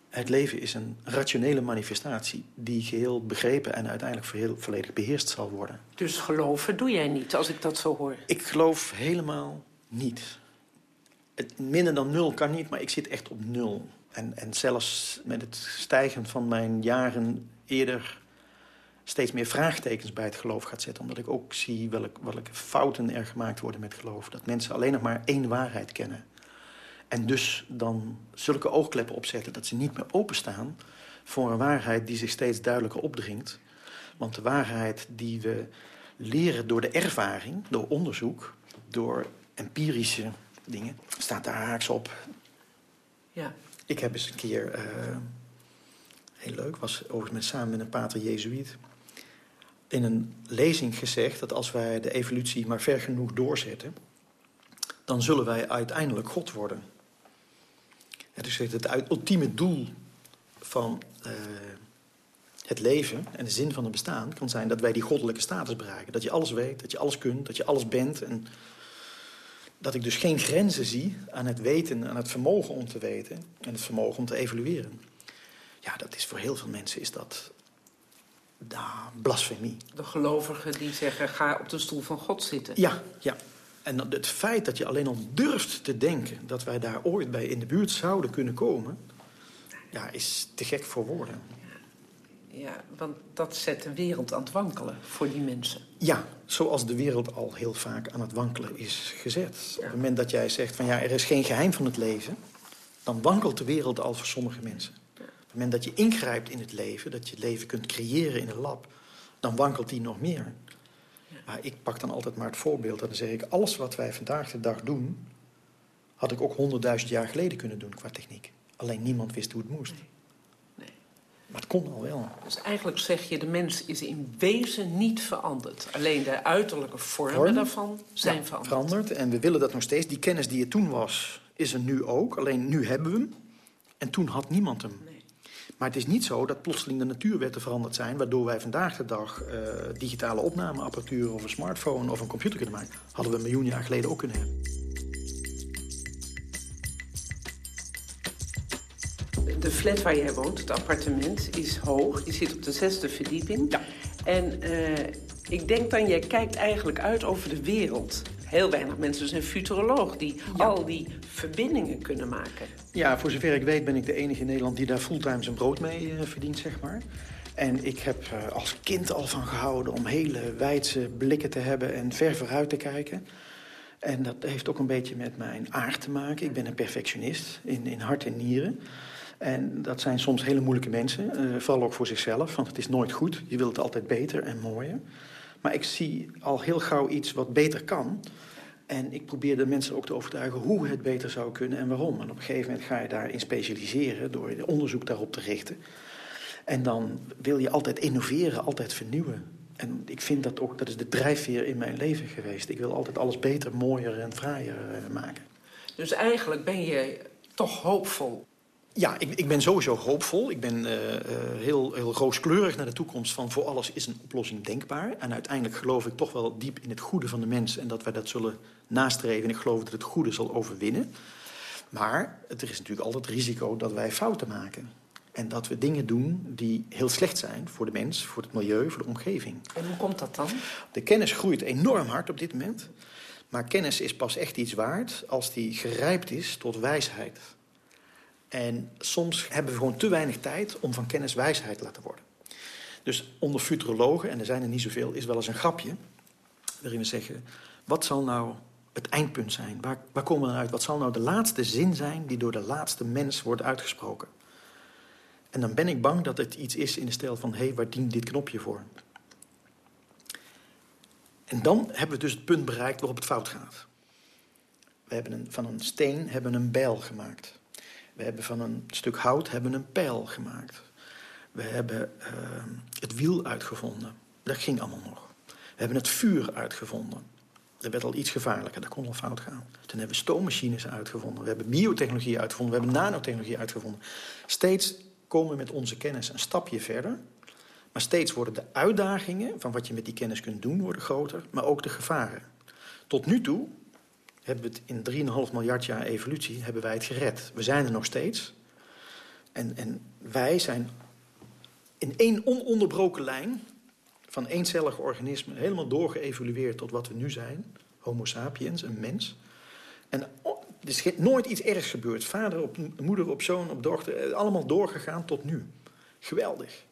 Het leven is een rationele manifestatie die geheel begrepen en uiteindelijk volledig beheerst zal worden. Dus geloven doe jij niet, als ik dat zo hoor. Ik geloof helemaal niet. Het minder dan nul kan niet, maar ik zit echt op nul. En, en zelfs met het stijgen van mijn jaren eerder steeds meer vraagtekens bij het geloof gaat zetten. Omdat ik ook zie welke, welke fouten er gemaakt worden met geloof. Dat mensen alleen nog maar één waarheid kennen. En dus dan zulke oogkleppen opzetten dat ze niet meer openstaan voor een waarheid die zich steeds duidelijker opdringt. Want de waarheid die we leren door de ervaring, door onderzoek, door empirische dingen, staat daar haaks op. Ja. Ik heb eens een keer, uh, heel leuk, was overigens met, samen met een pater Jezuïet, in een lezing gezegd dat als wij de evolutie maar ver genoeg doorzetten, dan zullen wij uiteindelijk God worden. Het is het ultieme doel van uh, het leven en de zin van het bestaan kan zijn dat wij die goddelijke status bereiken. Dat je alles weet, dat je alles kunt, dat je alles bent. En dat ik dus geen grenzen zie aan het weten, aan het vermogen om te weten en het vermogen om te evalueren. Ja, dat is voor heel veel mensen is dat da, blasfemie. De gelovigen die zeggen, ga op de stoel van God zitten. Ja, ja. En het feit dat je alleen al durft te denken dat wij daar ooit bij in de buurt zouden kunnen komen, ja, is te gek voor woorden. Ja, want dat zet de wereld aan het wankelen voor die mensen. Ja, zoals de wereld al heel vaak aan het wankelen is gezet. Op het moment dat jij zegt van ja, er is geen geheim van het leven... dan wankelt de wereld al voor sommige mensen. Op het moment dat je ingrijpt in het leven, dat je het leven kunt creëren in een lab... dan wankelt die nog meer. Maar ik pak dan altijd maar het voorbeeld en dan zeg ik... alles wat wij vandaag de dag doen, had ik ook honderdduizend jaar geleden kunnen doen qua techniek. Alleen niemand wist hoe het moest. Maar het kon al wel. Dus eigenlijk zeg je, de mens is in wezen niet veranderd. Alleen de uiterlijke vormen Vormen? daarvan zijn Ja, veranderd. veranderd. En we willen dat nog steeds. Die kennis die er toen was, is er nu ook. Alleen nu hebben we hem. En toen had niemand hem. Maar het is niet zo dat plotseling de natuurwetten veranderd zijn... waardoor wij vandaag de dag eh, digitale opnameapparatuur... of een smartphone of een computer kunnen maken. Hadden we een miljoen jaar geleden ook kunnen hebben. De flat waar jij woont, het appartement, is hoog. Je zit op de zesde verdieping. Ja. En eh, ik denk dan, jij kijkt eigenlijk uit over de wereld. Heel weinig mensen zijn futuroloog die al die verbindingen kunnen maken. Ja, voor zover ik weet ben ik de enige in Nederland... die daar fulltime zijn brood mee eh, verdient, zeg maar. En ik heb eh, als kind al van gehouden om hele wijdse blikken te hebben... en ver vooruit te kijken. En dat heeft ook een beetje met mijn aard te maken. Ik ben een perfectionist in, in hart en nieren. En dat zijn soms hele moeilijke mensen, eh, vooral ook voor zichzelf. Want het is nooit goed. Je wilt het altijd beter en mooier. Maar ik zie al heel gauw iets wat beter kan. En ik probeer de mensen ook te overtuigen hoe het beter zou kunnen en waarom. En op een gegeven moment ga je daarin specialiseren door je onderzoek daarop te richten. En dan wil je altijd innoveren, altijd vernieuwen. En ik vind dat ook, dat is de drijfveer in mijn leven geweest. Ik wil altijd alles beter, mooier en fraaier eh, maken. Dus eigenlijk ben je toch hoopvol. Ja, ik, ik ben sowieso hoopvol. Ik ben eh, eh, heel, heel rooskleurig naar de toekomst van voor alles is een oplossing denkbaar. En uiteindelijk geloof ik toch wel diep in het goede van de mens en dat wij dat zullen nastreven. En ik geloof dat het goede zal overwinnen. Maar er is natuurlijk altijd risico dat wij fouten maken. En dat we dingen doen die heel slecht zijn voor de mens, voor het milieu, voor de omgeving. En hoe komt dat dan? De kennis groeit enorm hard op dit moment. Maar kennis is pas echt iets waard als die gerijpt is tot wijsheid. En soms hebben we gewoon te weinig tijd om van kennis wijsheid te laten worden. Dus onder futurologen, en er zijn er niet zoveel, is wel eens een grapje. Waarin we zeggen, wat zal nou het eindpunt zijn? Waar, waar komen we uit? Wat zal nou de laatste zin zijn die door de laatste mens wordt uitgesproken? En dan ben ik bang dat het iets is in de stijl van... hé, hey, waar dient dit knopje voor? En dan hebben we dus het punt bereikt waarop het fout gaat. We hebben een, van een steen hebben een bijl gemaakt. We hebben van een stuk hout hebben een pijl gemaakt. We hebben uh, het wiel uitgevonden. Dat ging allemaal nog. We hebben het vuur uitgevonden. Dat werd al iets gevaarlijker, dat kon al fout gaan. Toen hebben we stoommachines uitgevonden. We hebben biotechnologie uitgevonden. We hebben nanotechnologie uitgevonden. Steeds komen we met onze kennis een stapje verder. Maar steeds worden de uitdagingen van wat je met die kennis kunt doen worden groter. Maar ook de gevaren. Tot nu toe hebben we het in 3,5 miljard jaar evolutie hebben wij het gered. We zijn er nog steeds. En, en wij zijn in één ononderbroken lijn van eencellige organismen helemaal doorgeëvolueerd tot wat we nu zijn. Homo sapiens, een mens. En er is nooit iets ergs gebeurd. Vader op moeder, op zoon, op dochter. Allemaal doorgegaan tot nu. Geweldig.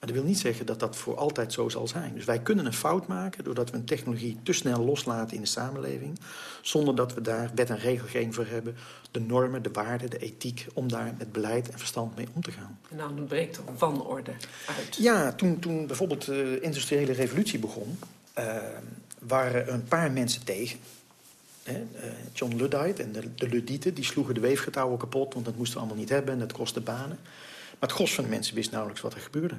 Maar dat wil niet zeggen dat dat voor altijd zo zal zijn. Dus wij kunnen een fout maken doordat we een technologie te snel loslaten in de samenleving. Zonder dat we daar wet en regelgeving voor hebben. De normen, de waarden, de ethiek. Om daar met beleid en verstand mee om te gaan. En nou, dan breekt er wanorde uit. Ja, toen, toen bijvoorbeeld de industriële revolutie begon. Uh, waren een paar mensen tegen. Hè, John Luddite en de, de Luddieten die sloegen de weefgetouwen kapot. Want dat moesten we allemaal niet hebben en dat kostte banen. Maar het gros van de mensen wist nauwelijks wat er gebeurde.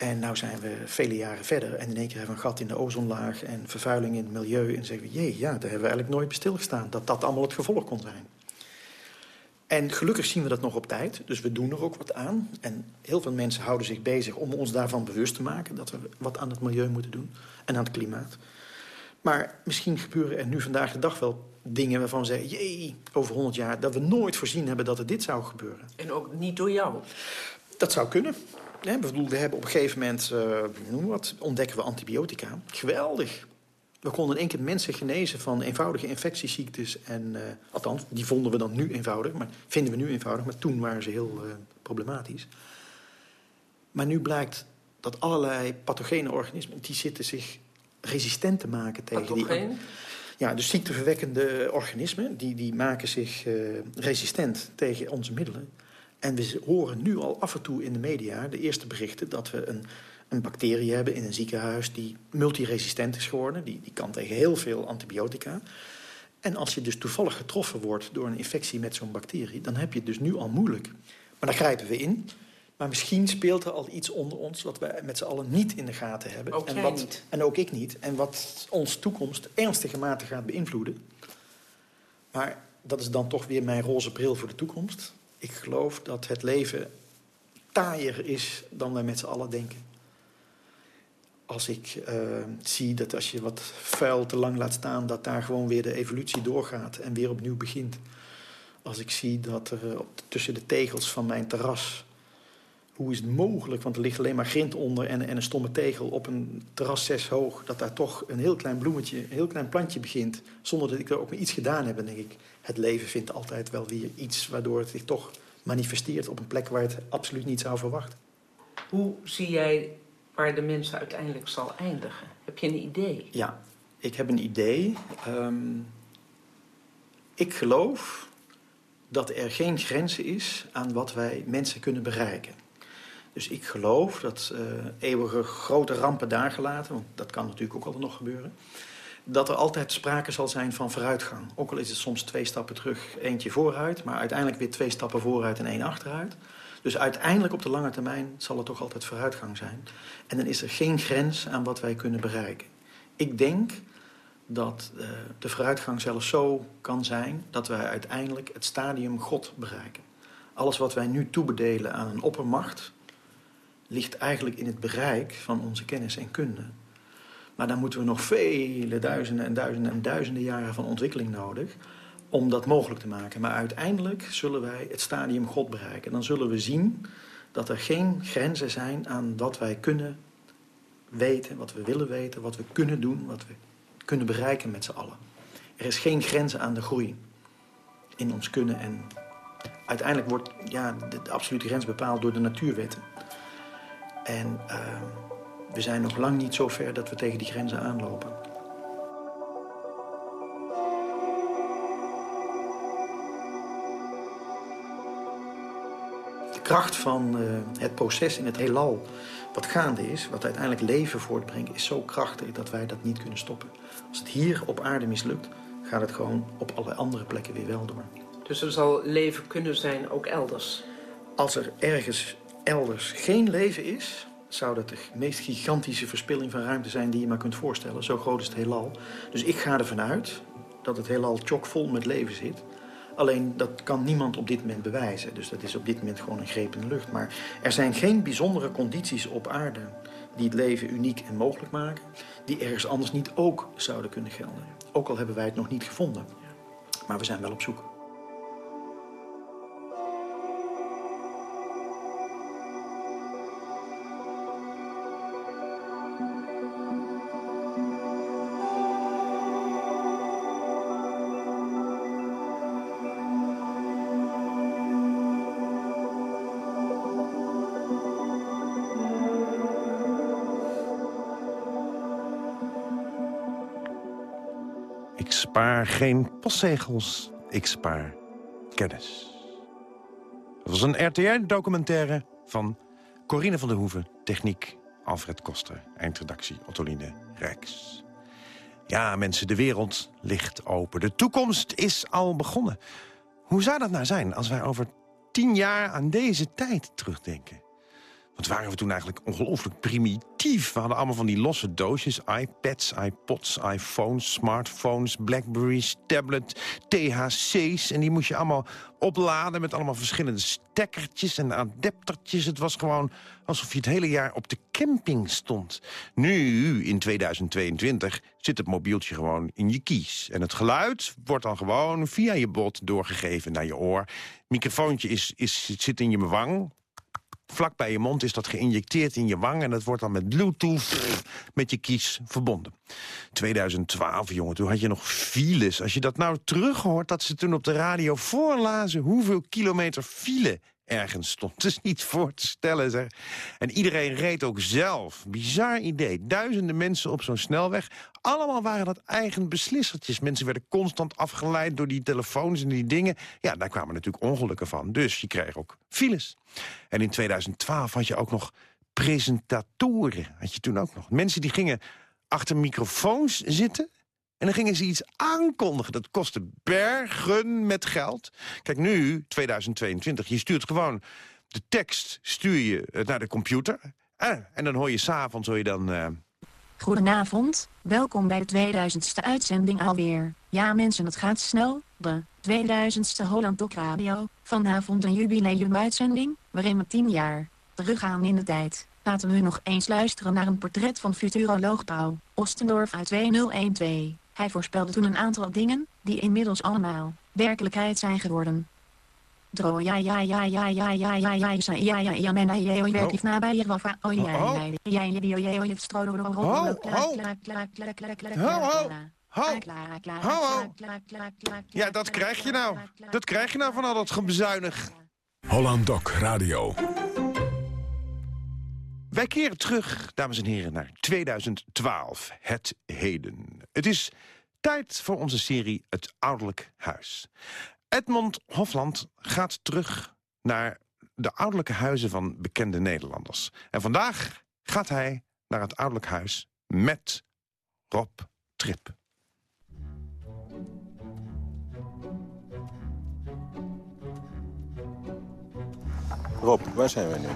En nu zijn we vele jaren verder en in één keer hebben we een gat in de ozonlaag en vervuiling in het milieu. En zeggen we, jee, ja, daar hebben we eigenlijk nooit bij stilgestaan. Dat dat allemaal het gevolg kon zijn. En gelukkig zien we dat nog op tijd, dus we doen er ook wat aan. En heel veel mensen houden zich bezig om ons daarvan bewust te maken... dat we wat aan het milieu moeten doen en aan het klimaat. Maar misschien gebeuren er nu vandaag de dag wel dingen waarvan we zeggen... jee, over 100 jaar, dat we nooit voorzien hebben dat er dit zou gebeuren. En ook niet door jou? Dat zou kunnen. Bedoel, we hebben op een gegeven moment, uh, noem wat, ontdekken we antibiotica. Geweldig. We konden in één keer mensen genezen van eenvoudige infectieziektes. En, uh, althans, die vonden we dan nu eenvoudig, maar vinden we nu eenvoudig. Maar toen waren ze heel uh, problematisch. Maar nu blijkt dat allerlei pathogene organismen... die zitten zich resistent te maken tegen Pathogeen? die... Ja, dus ziekteverwekkende organismen... die, die maken zich resistent tegen onze middelen. En we horen nu al af en toe in de media de eerste berichten... dat we een, een bacterie hebben in een ziekenhuis die multiresistent is geworden. Die, die kan tegen heel veel antibiotica. En als je dus toevallig getroffen wordt door een infectie met zo'n bacterie... dan heb je het dus nu al moeilijk. Maar daar grijpen we in... Maar misschien speelt er al iets onder ons wat wij met z'n allen niet in de gaten hebben. Ook en, wat, niet. en ook ik niet. En wat ons toekomst ernstige mate gaat beïnvloeden. Maar dat is dan toch weer mijn roze bril voor de toekomst. Ik geloof dat het leven taaier is dan wij met z'n allen denken. Als ik uh, zie dat als je wat vuil te lang laat staan... dat daar gewoon weer de evolutie doorgaat en weer opnieuw begint. Als ik zie dat er tussen de tegels van mijn terras hoe is het mogelijk, want er ligt alleen maar grind onder... en, en een stomme tegel op een terras zes hoog... dat daar toch een heel klein bloemetje, een heel klein plantje begint... zonder dat ik er ook maar iets gedaan heb. En denk ik, het leven vindt altijd wel weer iets... waardoor het zich toch manifesteert op een plek waar het absoluut niet zou verwachten. Hoe zie jij waar de mens uiteindelijk zal eindigen? Heb je een idee? Ja, ik heb een idee. Um, ik geloof dat er geen grenzen is aan wat wij mensen kunnen bereiken. Dus ik geloof dat uh, eeuwige grote rampen daar gelaten... want dat kan natuurlijk ook altijd nog gebeuren... dat er altijd sprake zal zijn van vooruitgang. Ook al is het soms twee stappen terug, eentje vooruit... maar uiteindelijk weer twee stappen vooruit en één achteruit. Dus uiteindelijk op de lange termijn zal er toch altijd vooruitgang zijn. En dan is er geen grens aan wat wij kunnen bereiken. Ik denk dat uh, de vooruitgang zelfs zo kan zijn... dat wij uiteindelijk het stadium God bereiken. Alles wat wij nu toebedelen aan een oppermacht ligt eigenlijk in het bereik van onze kennis en kunde. Maar dan moeten we nog vele duizenden en duizenden en duizenden jaren van ontwikkeling nodig om dat mogelijk te maken. Maar uiteindelijk zullen wij het stadium God bereiken. Dan zullen we zien dat er geen grenzen zijn aan wat wij kunnen weten, wat we willen weten, wat we kunnen doen, wat we kunnen bereiken met z'n allen. Er is geen grens aan de groei in ons kunnen. En uiteindelijk wordt ja, de absolute grens bepaald door de natuurwetten. En uh, we zijn nog lang niet zo ver dat we tegen die grenzen aanlopen. De kracht van uh, het proces in het heelal wat gaande is... wat uiteindelijk leven voortbrengt, is zo krachtig dat wij dat niet kunnen stoppen. Als het hier op aarde mislukt, gaat het gewoon op alle andere plekken weer wel door. Dus er zal leven kunnen zijn ook elders? Als er ergens elders geen leven is... zou dat de meest gigantische verspilling van ruimte zijn die je maar kunt voorstellen. Zo groot is het heelal. Dus ik ga ervan uit dat het heelal chockvol met leven zit. Alleen dat kan niemand op dit moment bewijzen. Dus dat is op dit moment gewoon een greep in de lucht. Maar er zijn geen bijzondere condities op aarde die het leven uniek en mogelijk maken... die ergens anders niet ook zouden kunnen gelden. Ook al hebben wij het nog niet gevonden. Maar we zijn wel op zoek. Geen postzegels, ik spaar kennis. Dat was een RTR-documentaire van Corine van der Hoeven, techniek Alfred Koster, eindredactie Ottoline Rijks. Ja, mensen, de wereld ligt open. De toekomst is al begonnen. Hoe zou dat nou zijn als wij over tien jaar aan deze tijd terugdenken? Wat waren we toen eigenlijk ongelooflijk primitief. We hadden allemaal van die losse doosjes. iPads, iPods, iPhones, smartphones, Blackberries, tablet, THC's. En die moest je allemaal opladen met allemaal verschillende stekkertjes en adaptertjes. Het was gewoon alsof je het hele jaar op de camping stond. Nu, in 2022, zit het mobieltje gewoon in je kies. En het geluid wordt dan gewoon via je bot doorgegeven naar je oor. Microfoontje is, is, zit in je wang Vlak bij je mond is dat geïnjecteerd in je wang... en dat wordt dan met bluetooth met je kies verbonden. 2012, jongen, toen had je nog files. Als je dat nou terug hoort, dat ze toen op de radio voorlazen... hoeveel kilometer file ergens stond. Is niet voor te stellen, zeg. En iedereen reed ook zelf. Bizar idee. Duizenden mensen op zo'n snelweg. Allemaal waren dat eigen beslissertjes. Mensen werden constant afgeleid door die telefoons en die dingen. Ja, daar kwamen natuurlijk ongelukken van. Dus je kreeg ook files. En in 2012 had je ook nog presentatoren. Had je toen ook nog. Mensen die gingen achter microfoons zitten... En dan gingen ze iets aankondigen. Dat kostte bergen met geld. Kijk, nu, 2022, je stuurt gewoon de tekst stuur je eh, naar de computer. Eh, en dan hoor je s'avonds, hoor je dan... Uh... Goedenavond, welkom bij de 2000ste uitzending alweer. Ja mensen, het gaat snel. De 2000ste Holland Doc Radio. Vanavond een jubileum-uitzending, waarin we 10 jaar teruggaan in de tijd. Laten we nog eens luisteren naar een portret van futuroloog Paul Ostendorf uit 2012. Hij voorspelde toen een aantal dingen, die inmiddels allemaal werkelijkheid zijn geworden. Dro ja ja ja ja ja ja ja ja ja ja ja ja men ja ja werk if nabij je wafa oh ja ja ja ja ja ja ja stro ro ro ro Ja, dat krijg je nou. Dat krijg je nou van al dat gebezuinig. Holland Doc Radio. Wij keren terug, dames en heren, naar 2012, het heden. Het is tijd voor onze serie Het Ouderlijk Huis. Edmond Hofland gaat terug naar de ouderlijke huizen van bekende Nederlanders. En vandaag gaat hij naar het ouderlijk huis met Rob Trip. Rob, waar zijn wij nu?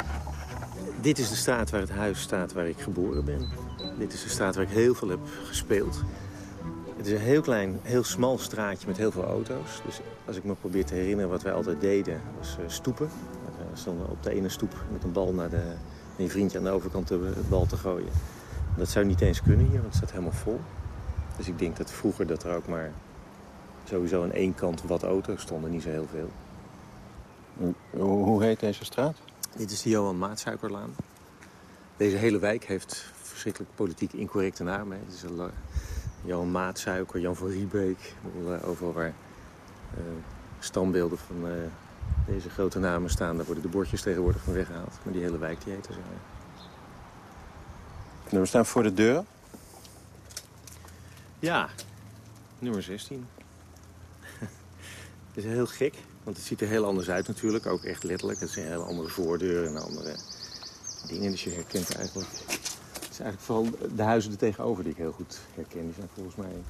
Dit is de straat waar het huis staat waar ik geboren ben. Dit is de straat waar ik heel veel heb gespeeld. Het is een heel klein, heel smal straatje met heel veel auto's. Dus als ik me probeer te herinneren wat wij altijd deden, was uh, stoepen. We stonden op de ene stoep met een bal naar, de, naar je vriendje aan de overkant de bal te gooien. Dat zou niet eens kunnen hier, want het staat helemaal vol. Dus ik denk dat vroeger dat er ook maar sowieso aan één kant wat auto's stonden, niet zo heel veel. Hoe heet deze straat? Dit is de Johan Maatsuikerlaan. Deze hele wijk heeft verschrikkelijk politiek incorrecte namen. Het is een, Johan Maatsuiker, Jan van Riebeek. Uh, overal waar uh, standbeelden van deze grote namen staan... daar worden de bordjes tegenwoordig van weggehaald. Maar die hele wijk die heet er zo. Nou, we staan voor de deur. Ja, nummer 16. Het [LAUGHS] is heel gek. Want het ziet er heel anders uit natuurlijk, ook echt letterlijk. Het zijn hele andere voordeuren en andere dingen. Dus je herkent eigenlijk... Het is eigenlijk vooral de huizen er tegenover die ik heel goed herken. Die zijn volgens mij...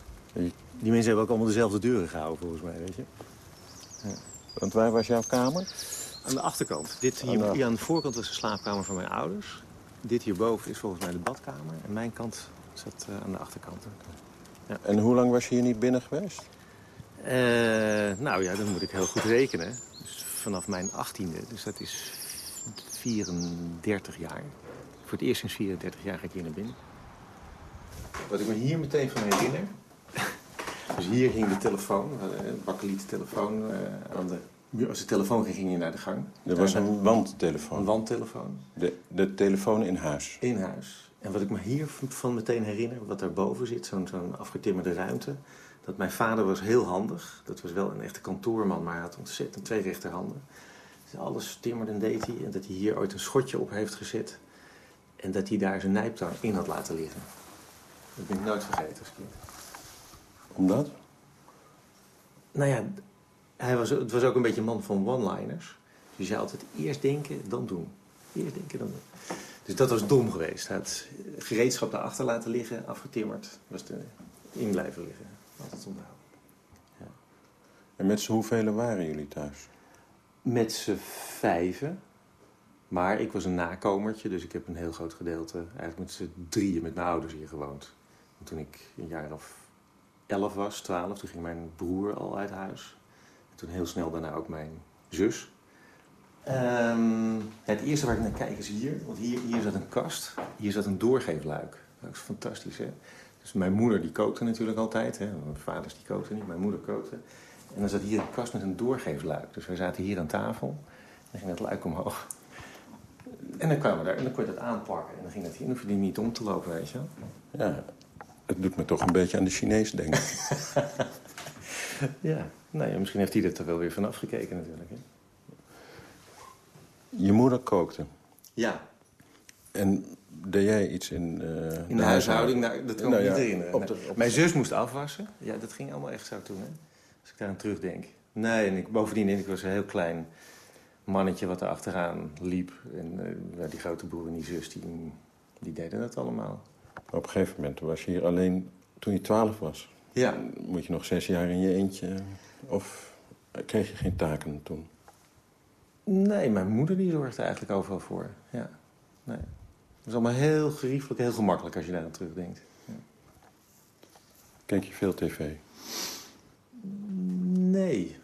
Die mensen hebben ook allemaal dezelfde deuren gehouden, volgens mij, weet je. Ja. Want waar was jouw kamer? Aan de achterkant. Dit hier, hier, aan de voorkant was de slaapkamer van mijn ouders. Dit hierboven is volgens mij de badkamer. En mijn kant zat uh, aan de achterkant. Ja. En hoe lang was je hier niet binnen geweest? Uh, nou ja, dan moet ik heel goed rekenen. Dus vanaf mijn achttiende, dus dat is 34 jaar. Voor het eerst sinds 34 jaar ga ik hier naar binnen. Wat ik me hier meteen van herinner... [LAUGHS] dus hier hing de telefoon, een bakkeliet telefoon uh, aan de... Als de telefoon ging, ging je naar de gang. Er was een wandtelefoon? Een wandtelefoon. De, de telefoon in huis? In huis. En wat ik me hiervan meteen herinner, wat daarboven zit, zo'n zo'n afgetimmerde ruimte dat mijn vader was heel handig. Dat was wel een echte kantoorman, maar hij had ontzettend twee rechterhanden. Dus alles timmerde en deed hij. En dat hij hier ooit een schotje op heeft gezet. En dat hij daar zijn nijptang in had laten liggen. Dat ben ik nooit vergeten als kind. Omdat? Nou ja, hij was, het was ook een beetje een man van one-liners. Dus je zei altijd eerst denken, dan doen. Eerst denken, dan doen. Dus dat was dom geweest. Hij had gereedschap daarachter laten liggen, afgetimmerd. Was in blijven liggen. Altijd onthouden. Ja. En met z'n hoeveel waren jullie thuis? Met z'n vijven. Maar ik was een nakomertje, dus ik heb een heel groot gedeelte... eigenlijk met z'n drieën met mijn ouders hier gewoond. En toen ik een jaar of elf was, twaalf, toen ging mijn broer al uit huis. En toen heel snel daarna ook mijn zus. Um, het eerste waar ik naar kijk is hier. Want hier, hier zat een kast. Hier zat een doorgeefluik. Dat is fantastisch, hè? Dus mijn moeder die kookte natuurlijk altijd. Hè. Mijn vaders die kookten niet, mijn moeder kookte. En dan zat hier een kast met een doorgeefluik. Dus wij zaten hier aan tafel. En ging het luik omhoog. En dan kwamen we daar en dan kon je dat aanpakken. En dan ging dat hier. En dan hoef je niet om te lopen, weet je wel. Ja, het doet me toch een beetje aan de Chinees denken. [LAUGHS] ja, nou ja, misschien heeft hij er wel weer vanaf gekeken natuurlijk. Hè? Je moeder kookte. Ja. En deed jij iets in, uh, in de, huishouding? Nou, dat kan nou, ja, niet op de- op Mijn zus moest afwassen. Ja, dat ging allemaal echt zo toen, hè. Als ik daar aan terugdenk. Nee, en ik, bovendien, ik was heel klein mannetje wat er achteraan liep. En eh, die grote broer en die zus, die, die deden dat allemaal. Op een gegeven moment was je hier alleen toen je twaalf was. Ja. Moet je nog zes jaar in je eentje... Of kreeg je geen taken toen? Nee, mijn moeder die zorgde eigenlijk overal voor. Ja. Nee. Het was allemaal heel geriefelijk, heel gemakkelijk als je daar aan terugdenkt. Ja. Kijk je veel tv? Nee.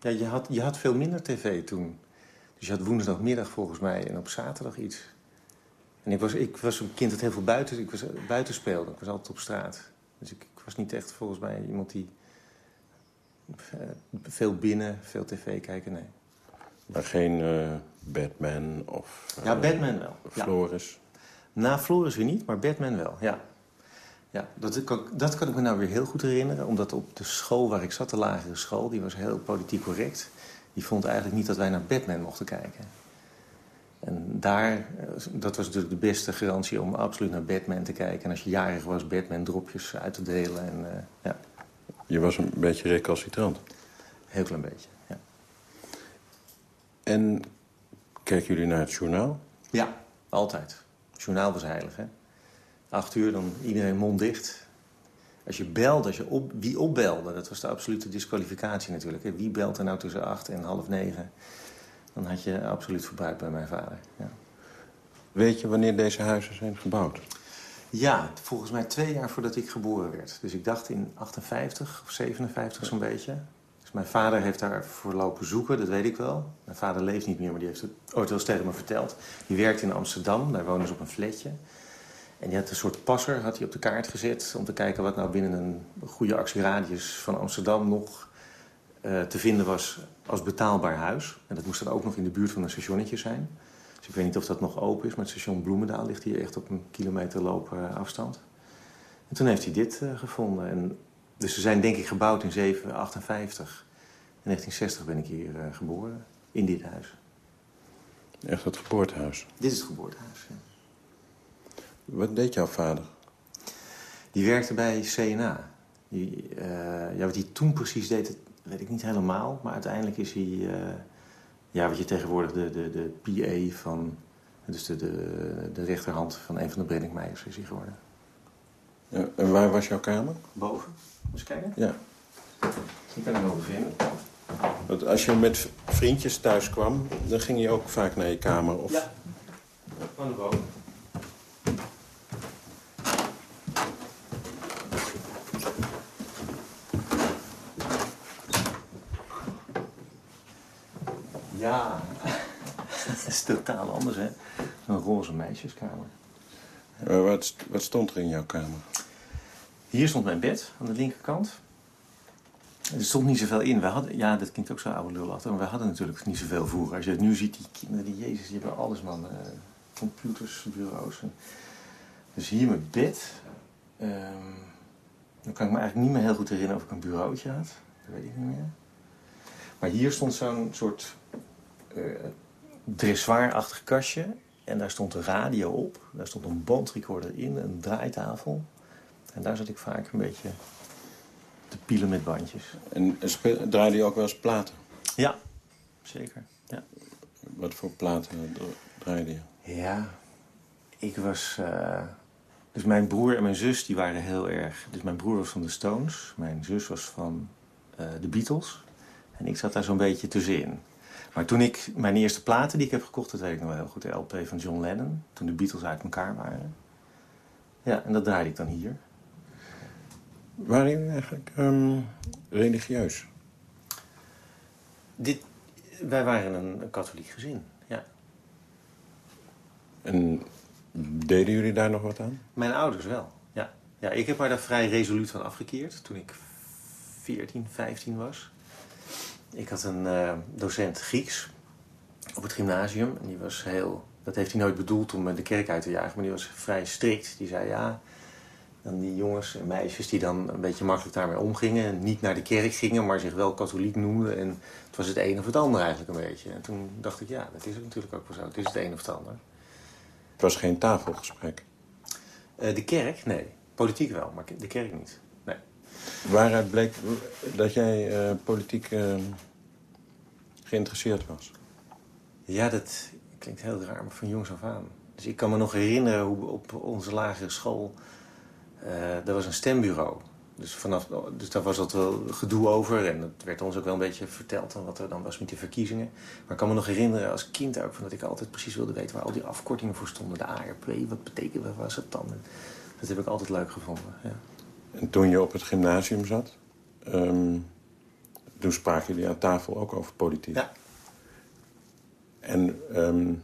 Ja, je, had, je had veel minder tv toen. Dus je had woensdagmiddag volgens mij en op zaterdag iets. En ik was, ik was een kind dat heel veel buiten, ik was, eh, buiten speelde. Ik was altijd op straat. Dus ik, ik was niet echt volgens mij iemand die eh, veel binnen, veel tv kijken, nee. Maar geen eh, Batman of... eh, Ja, Batman wel. Ja. Floris? Na Floris weer niet, maar Batman wel, ja. Ja, dat kan, dat kan ik me nou weer heel goed herinneren. Omdat op de school waar ik zat, de lagere school... die was heel politiek correct. Die vond eigenlijk niet dat wij naar Batman mochten kijken. En daar, eh, dat was natuurlijk de beste garantie om absoluut naar Batman te kijken. En als je jarig was, Batman dropjes uit te delen. En, eh, ja, Je was een beetje recalcitrant. heel klein beetje, ja. En kijken jullie naar het journaal? Ja, altijd. Het journaal was heilig, hè. Acht uur, dan iedereen mond dicht. Als je belde, als je op, wie opbelde, dat was de absolute disqualificatie natuurlijk. Hè. Wie belt er nou tussen acht en half negen? Dan had je absoluut verbruikt bij mijn vader, ja. Weet je wanneer deze huizen zijn gebouwd? Ja, volgens mij twee jaar voordat ik geboren werd. Dus ik dacht in 58 of 57 zo'n beetje. Dus mijn vader heeft daarvoor lopen zoeken, dat weet ik wel. Mijn vader leeft niet meer, maar die heeft het ooit wel eens tegen me verteld. Die werkte in Amsterdam, daar wonen ze op een flatje. En die had een soort passer had hij op de kaart gezet... om te kijken wat nou binnen een goede actieradius van Amsterdam nog eh, te vinden was als betaalbaar huis. En dat moest dan ook nog in de buurt van een stationnetje zijn. Dus ik weet niet of dat nog open is, maar het station Bloemendaal ligt hier echt op een kilometer lopen afstand. En toen heeft hij dit eh, gevonden. En, dus ze zijn denk ik gebouwd in 758. In 1960 ben ik hier eh, geboren, in dit huis. Echt het geboortehuis. Dit is het geboortehuis, ja. Wat deed jouw vader? Die werkte bij CNA. Die, eh, ja, wat hij toen precies deed, weet ik niet helemaal. Maar uiteindelijk is hij, eh, ja, wat je tegenwoordig de, de, de PA van, dus de, de, de rechterhand van een van de Brenninkmeijers is hij geworden. Ja, en waar was jouw kamer? Boven. Eens kijken. Ja. Die kan ik wel bevinden. Want als je met vriendjes thuis kwam, dan ging je ook vaak naar je kamer. Of... Ja. Van de boven. Ja, dat is totaal anders, hè? Een roze meisjeskamer. Wat, wat stond er in jouw kamer? Hier stond mijn bed aan de linkerkant. Er stond niet zoveel in. We hadden, ja, dat klinkt ook zo oude lulachtig, maar we hadden natuurlijk niet zoveel vroeger. Als je het nu ziet, die kinderen, die Jezus, die hebben alles, man. Eh, computers, bureaus. En... Dus hier mijn bed. Ehm, dan kan ik me eigenlijk niet meer heel goed herinneren of ik een bureautje had. Dat weet ik niet meer. Maar hier stond zo'n soort eh dressoirachtig kastje. En daar stond een radio op. Daar stond een bandrecorder in, een draaitafel. En daar zat ik vaak een beetje te pielen met bandjes. En draaide je ook wel eens platen? Ja, zeker. Ja. Wat voor platen dra- draaide je? Ja, ik was... eh, dus mijn broer en mijn zus, die waren heel erg... Dus mijn broer was van de Stones. Mijn zus was van eh, de Beatles. En ik zat daar zo'n beetje tussenin. Maar toen ik... Mijn eerste platen die ik heb gekocht, dat weet ik nog wel heel goed. De LP van John Lennon. Toen de Beatles uit elkaar waren. Ja, en dat draaide ik dan hier. Waren jullie eigenlijk ehm, religieus? Dit, wij waren een, een katholiek gezin, ja. En deden jullie daar nog wat aan? Mijn ouders wel, ja. ja. Ik heb mij daar vrij resoluut van afgekeerd toen ik 14, 15 was. Ik had een eh, docent Grieks. op het gymnasium. En die was heel, dat heeft hij nooit bedoeld om de kerk uit te jagen, maar die was vrij strikt. Die zei ja, dan die jongens en meisjes die dan een beetje makkelijk daarmee omgingen. Niet naar de kerk gingen, maar zich wel katholiek noemden. En het was het een of het ander eigenlijk een beetje. En toen dacht ik, ja, dat is het natuurlijk ook wel zo. Het is het een of het ander. Het was geen tafelgesprek? Uh, de kerk? Nee. Politiek wel, maar de kerk niet. Waaruit bleek dat jij uh, politiek uh, geïnteresseerd was? Ja, dat klinkt heel raar, maar van jongs af aan. Dus ik kan me nog herinneren hoe op onze lagere school... Uh, er was een stembureau. Dus, vanaf, dus daar was dat wel gedoe over. En dat werd ons ook wel een beetje verteld van wat er dan was met die verkiezingen. Maar ik kan me nog herinneren als kind ook... Van dat ik altijd precies wilde weten waar al die afkortingen voor stonden. De ARP, wat betekende, wat was het dan? Dat heb ik altijd leuk gevonden, ja. En toen je op het gymnasium zat... Um, toen spraken jullie aan tafel ook over politiek. Ja. En um,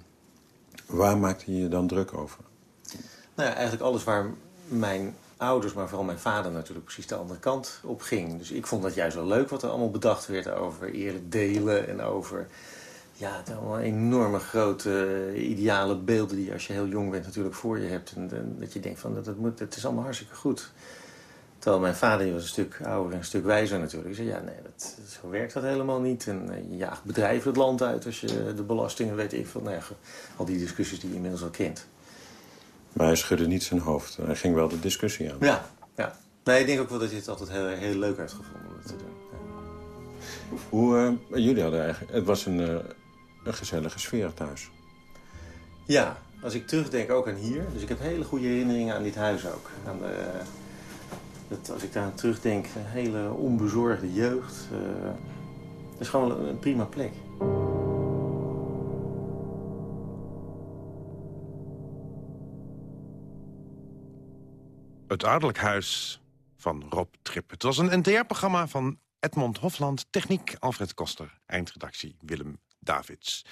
waar maakte je je dan druk over? Nou ja, eigenlijk alles waar mijn ouders, maar vooral mijn vader natuurlijk precies de andere kant op ging. Dus ik vond dat juist wel leuk wat er allemaal bedacht werd over eerlijk delen en over... Ja, het allemaal enorme grote ideale beelden die als je heel jong bent natuurlijk voor je hebt. En, en dat je denkt van dat, dat, moet, het is allemaal hartstikke goed. Terwijl mijn vader was een stuk ouder en een stuk wijzer natuurlijk. Ik zei, ja, nee, dat, zo werkt dat helemaal niet. En uh, je jaagt bedrijven het land uit als je de belastingen weet ik van. Nou ja, al die discussies die je inmiddels al kent. Maar hij schudde niet zijn hoofd. Hij ging wel de discussie aan. Ja, ja. Nee, ik denk ook wel dat hij het altijd heel, heel leuk heeft gevonden om dat te doen. Ja. Hoe, uh, jullie hadden eigenlijk... Het was een, uh, een gezellige sfeer thuis. Ja, als ik terugdenk ook aan hier. Dus ik heb hele goede herinneringen aan dit huis ook. Aan de, dat, als ik daar terugdenk, een hele onbezorgde jeugd. Uh, het is gewoon een, prima plek. Het Ouderlijk Huis van Rob Trip. Het was een NTR-programma van Edmond Hofland, techniek Alfred Koster, eindredactie Willem Davids.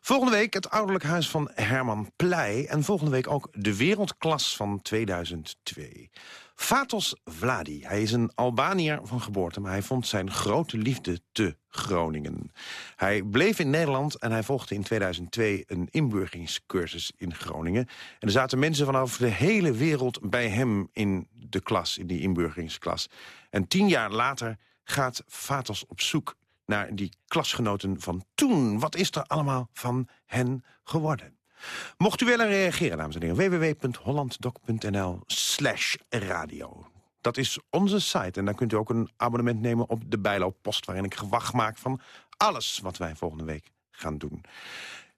Volgende week het ouderlijk huis van Herman Pleij... en volgende week ook de wereldklas van 2002. Fatos Vladi, hij is een Albaniër van geboorte... maar hij vond zijn grote liefde te Groningen. Hij bleef in Nederland en hij volgde in 2002 een inburgeringscursus in Groningen. En er zaten mensen vanaf de hele wereld bij hem in de klas, in die inburgeringsklas. En tien jaar later gaat Fatos op zoek naar die klasgenoten van toen. Wat is er allemaal van hen geworden? Mocht u willen reageren, dames en heren, www.hollanddoc.nl slash radio. Dat is onze site en dan kunt u ook een abonnement nemen op de bijlooppost... waarin ik gewacht maak van alles wat wij volgende week gaan doen.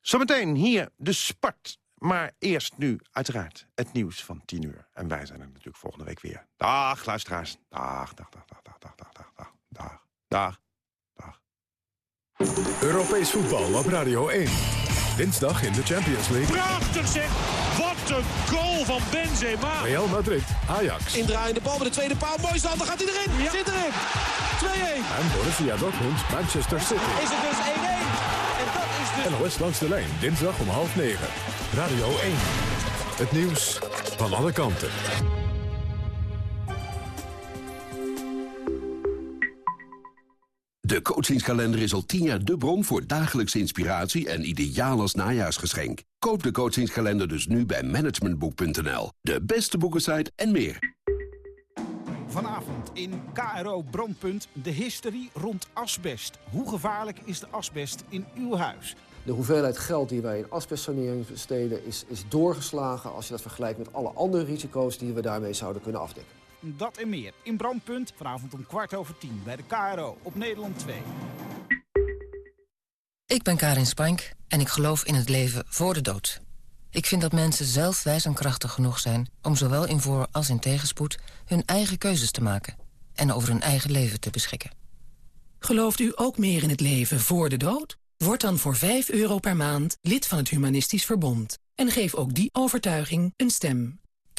Zometeen hier de sport. Maar eerst nu uiteraard het nieuws van 10 uur. En wij zijn er natuurlijk volgende week weer. Dag, luisteraars. Dag, dag, dag, dag, dag, dag, dag, dag, dag, dag. Europees voetbal op Radio 1. Dinsdag in de Champions League. Prachtig zeg! Wat een goal van Benzema. Real Madrid, Ajax. Indraaiende bal bij de tweede paal. Mooi stand, dan gaat hij erin. Ja. Zit erin. 2-1. En Borussia Dortmund, Manchester City. Is het dus 1-1. En dat is dus... NOS langs de lijn, dinsdag om half negen. Radio 1. Het nieuws van alle kanten. De coachingskalender is al tien jaar de bron voor dagelijkse inspiratie en ideaal als najaarsgeschenk. Koop de coachingskalender dus nu bij managementboek.nl. De beste boekensite en meer. Vanavond in KRO Brandpunt de hysterie rond asbest. Hoe gevaarlijk is de asbest in uw huis? De hoeveelheid geld die wij in asbestsanering besteden is, is doorgeslagen... als je dat vergelijkt met alle andere risico's die we daarmee zouden kunnen afdekken. Dat en meer in Brandpunt vanavond om kwart over tien bij de KRO op Nederland 2. Ik ben Karin Spank en ik geloof in het leven voor de dood. Ik vind dat mensen zelf wijs en krachtig genoeg zijn... om zowel in voor- als in tegenspoed hun eigen keuzes te maken... en over hun eigen leven te beschikken. Gelooft u ook meer in het leven voor de dood? Word dan voor 5 euro per maand lid van het Humanistisch Verbond. En geef ook die overtuiging een stem.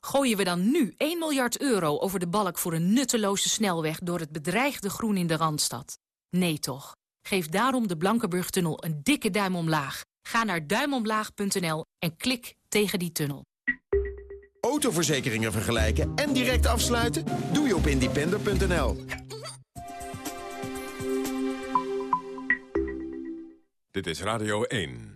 Gooien we dan nu 1 miljard euro over de balk voor een nutteloze snelweg... door het bedreigde groen in de Randstad? Nee toch. Geef daarom de Blankenburg-tunnel een dikke duim omlaag. Ga naar duimomlaag.nl en klik tegen die tunnel. Autoverzekeringen vergelijken en direct afsluiten? Doe je op independer.nl. Dit is Radio 1.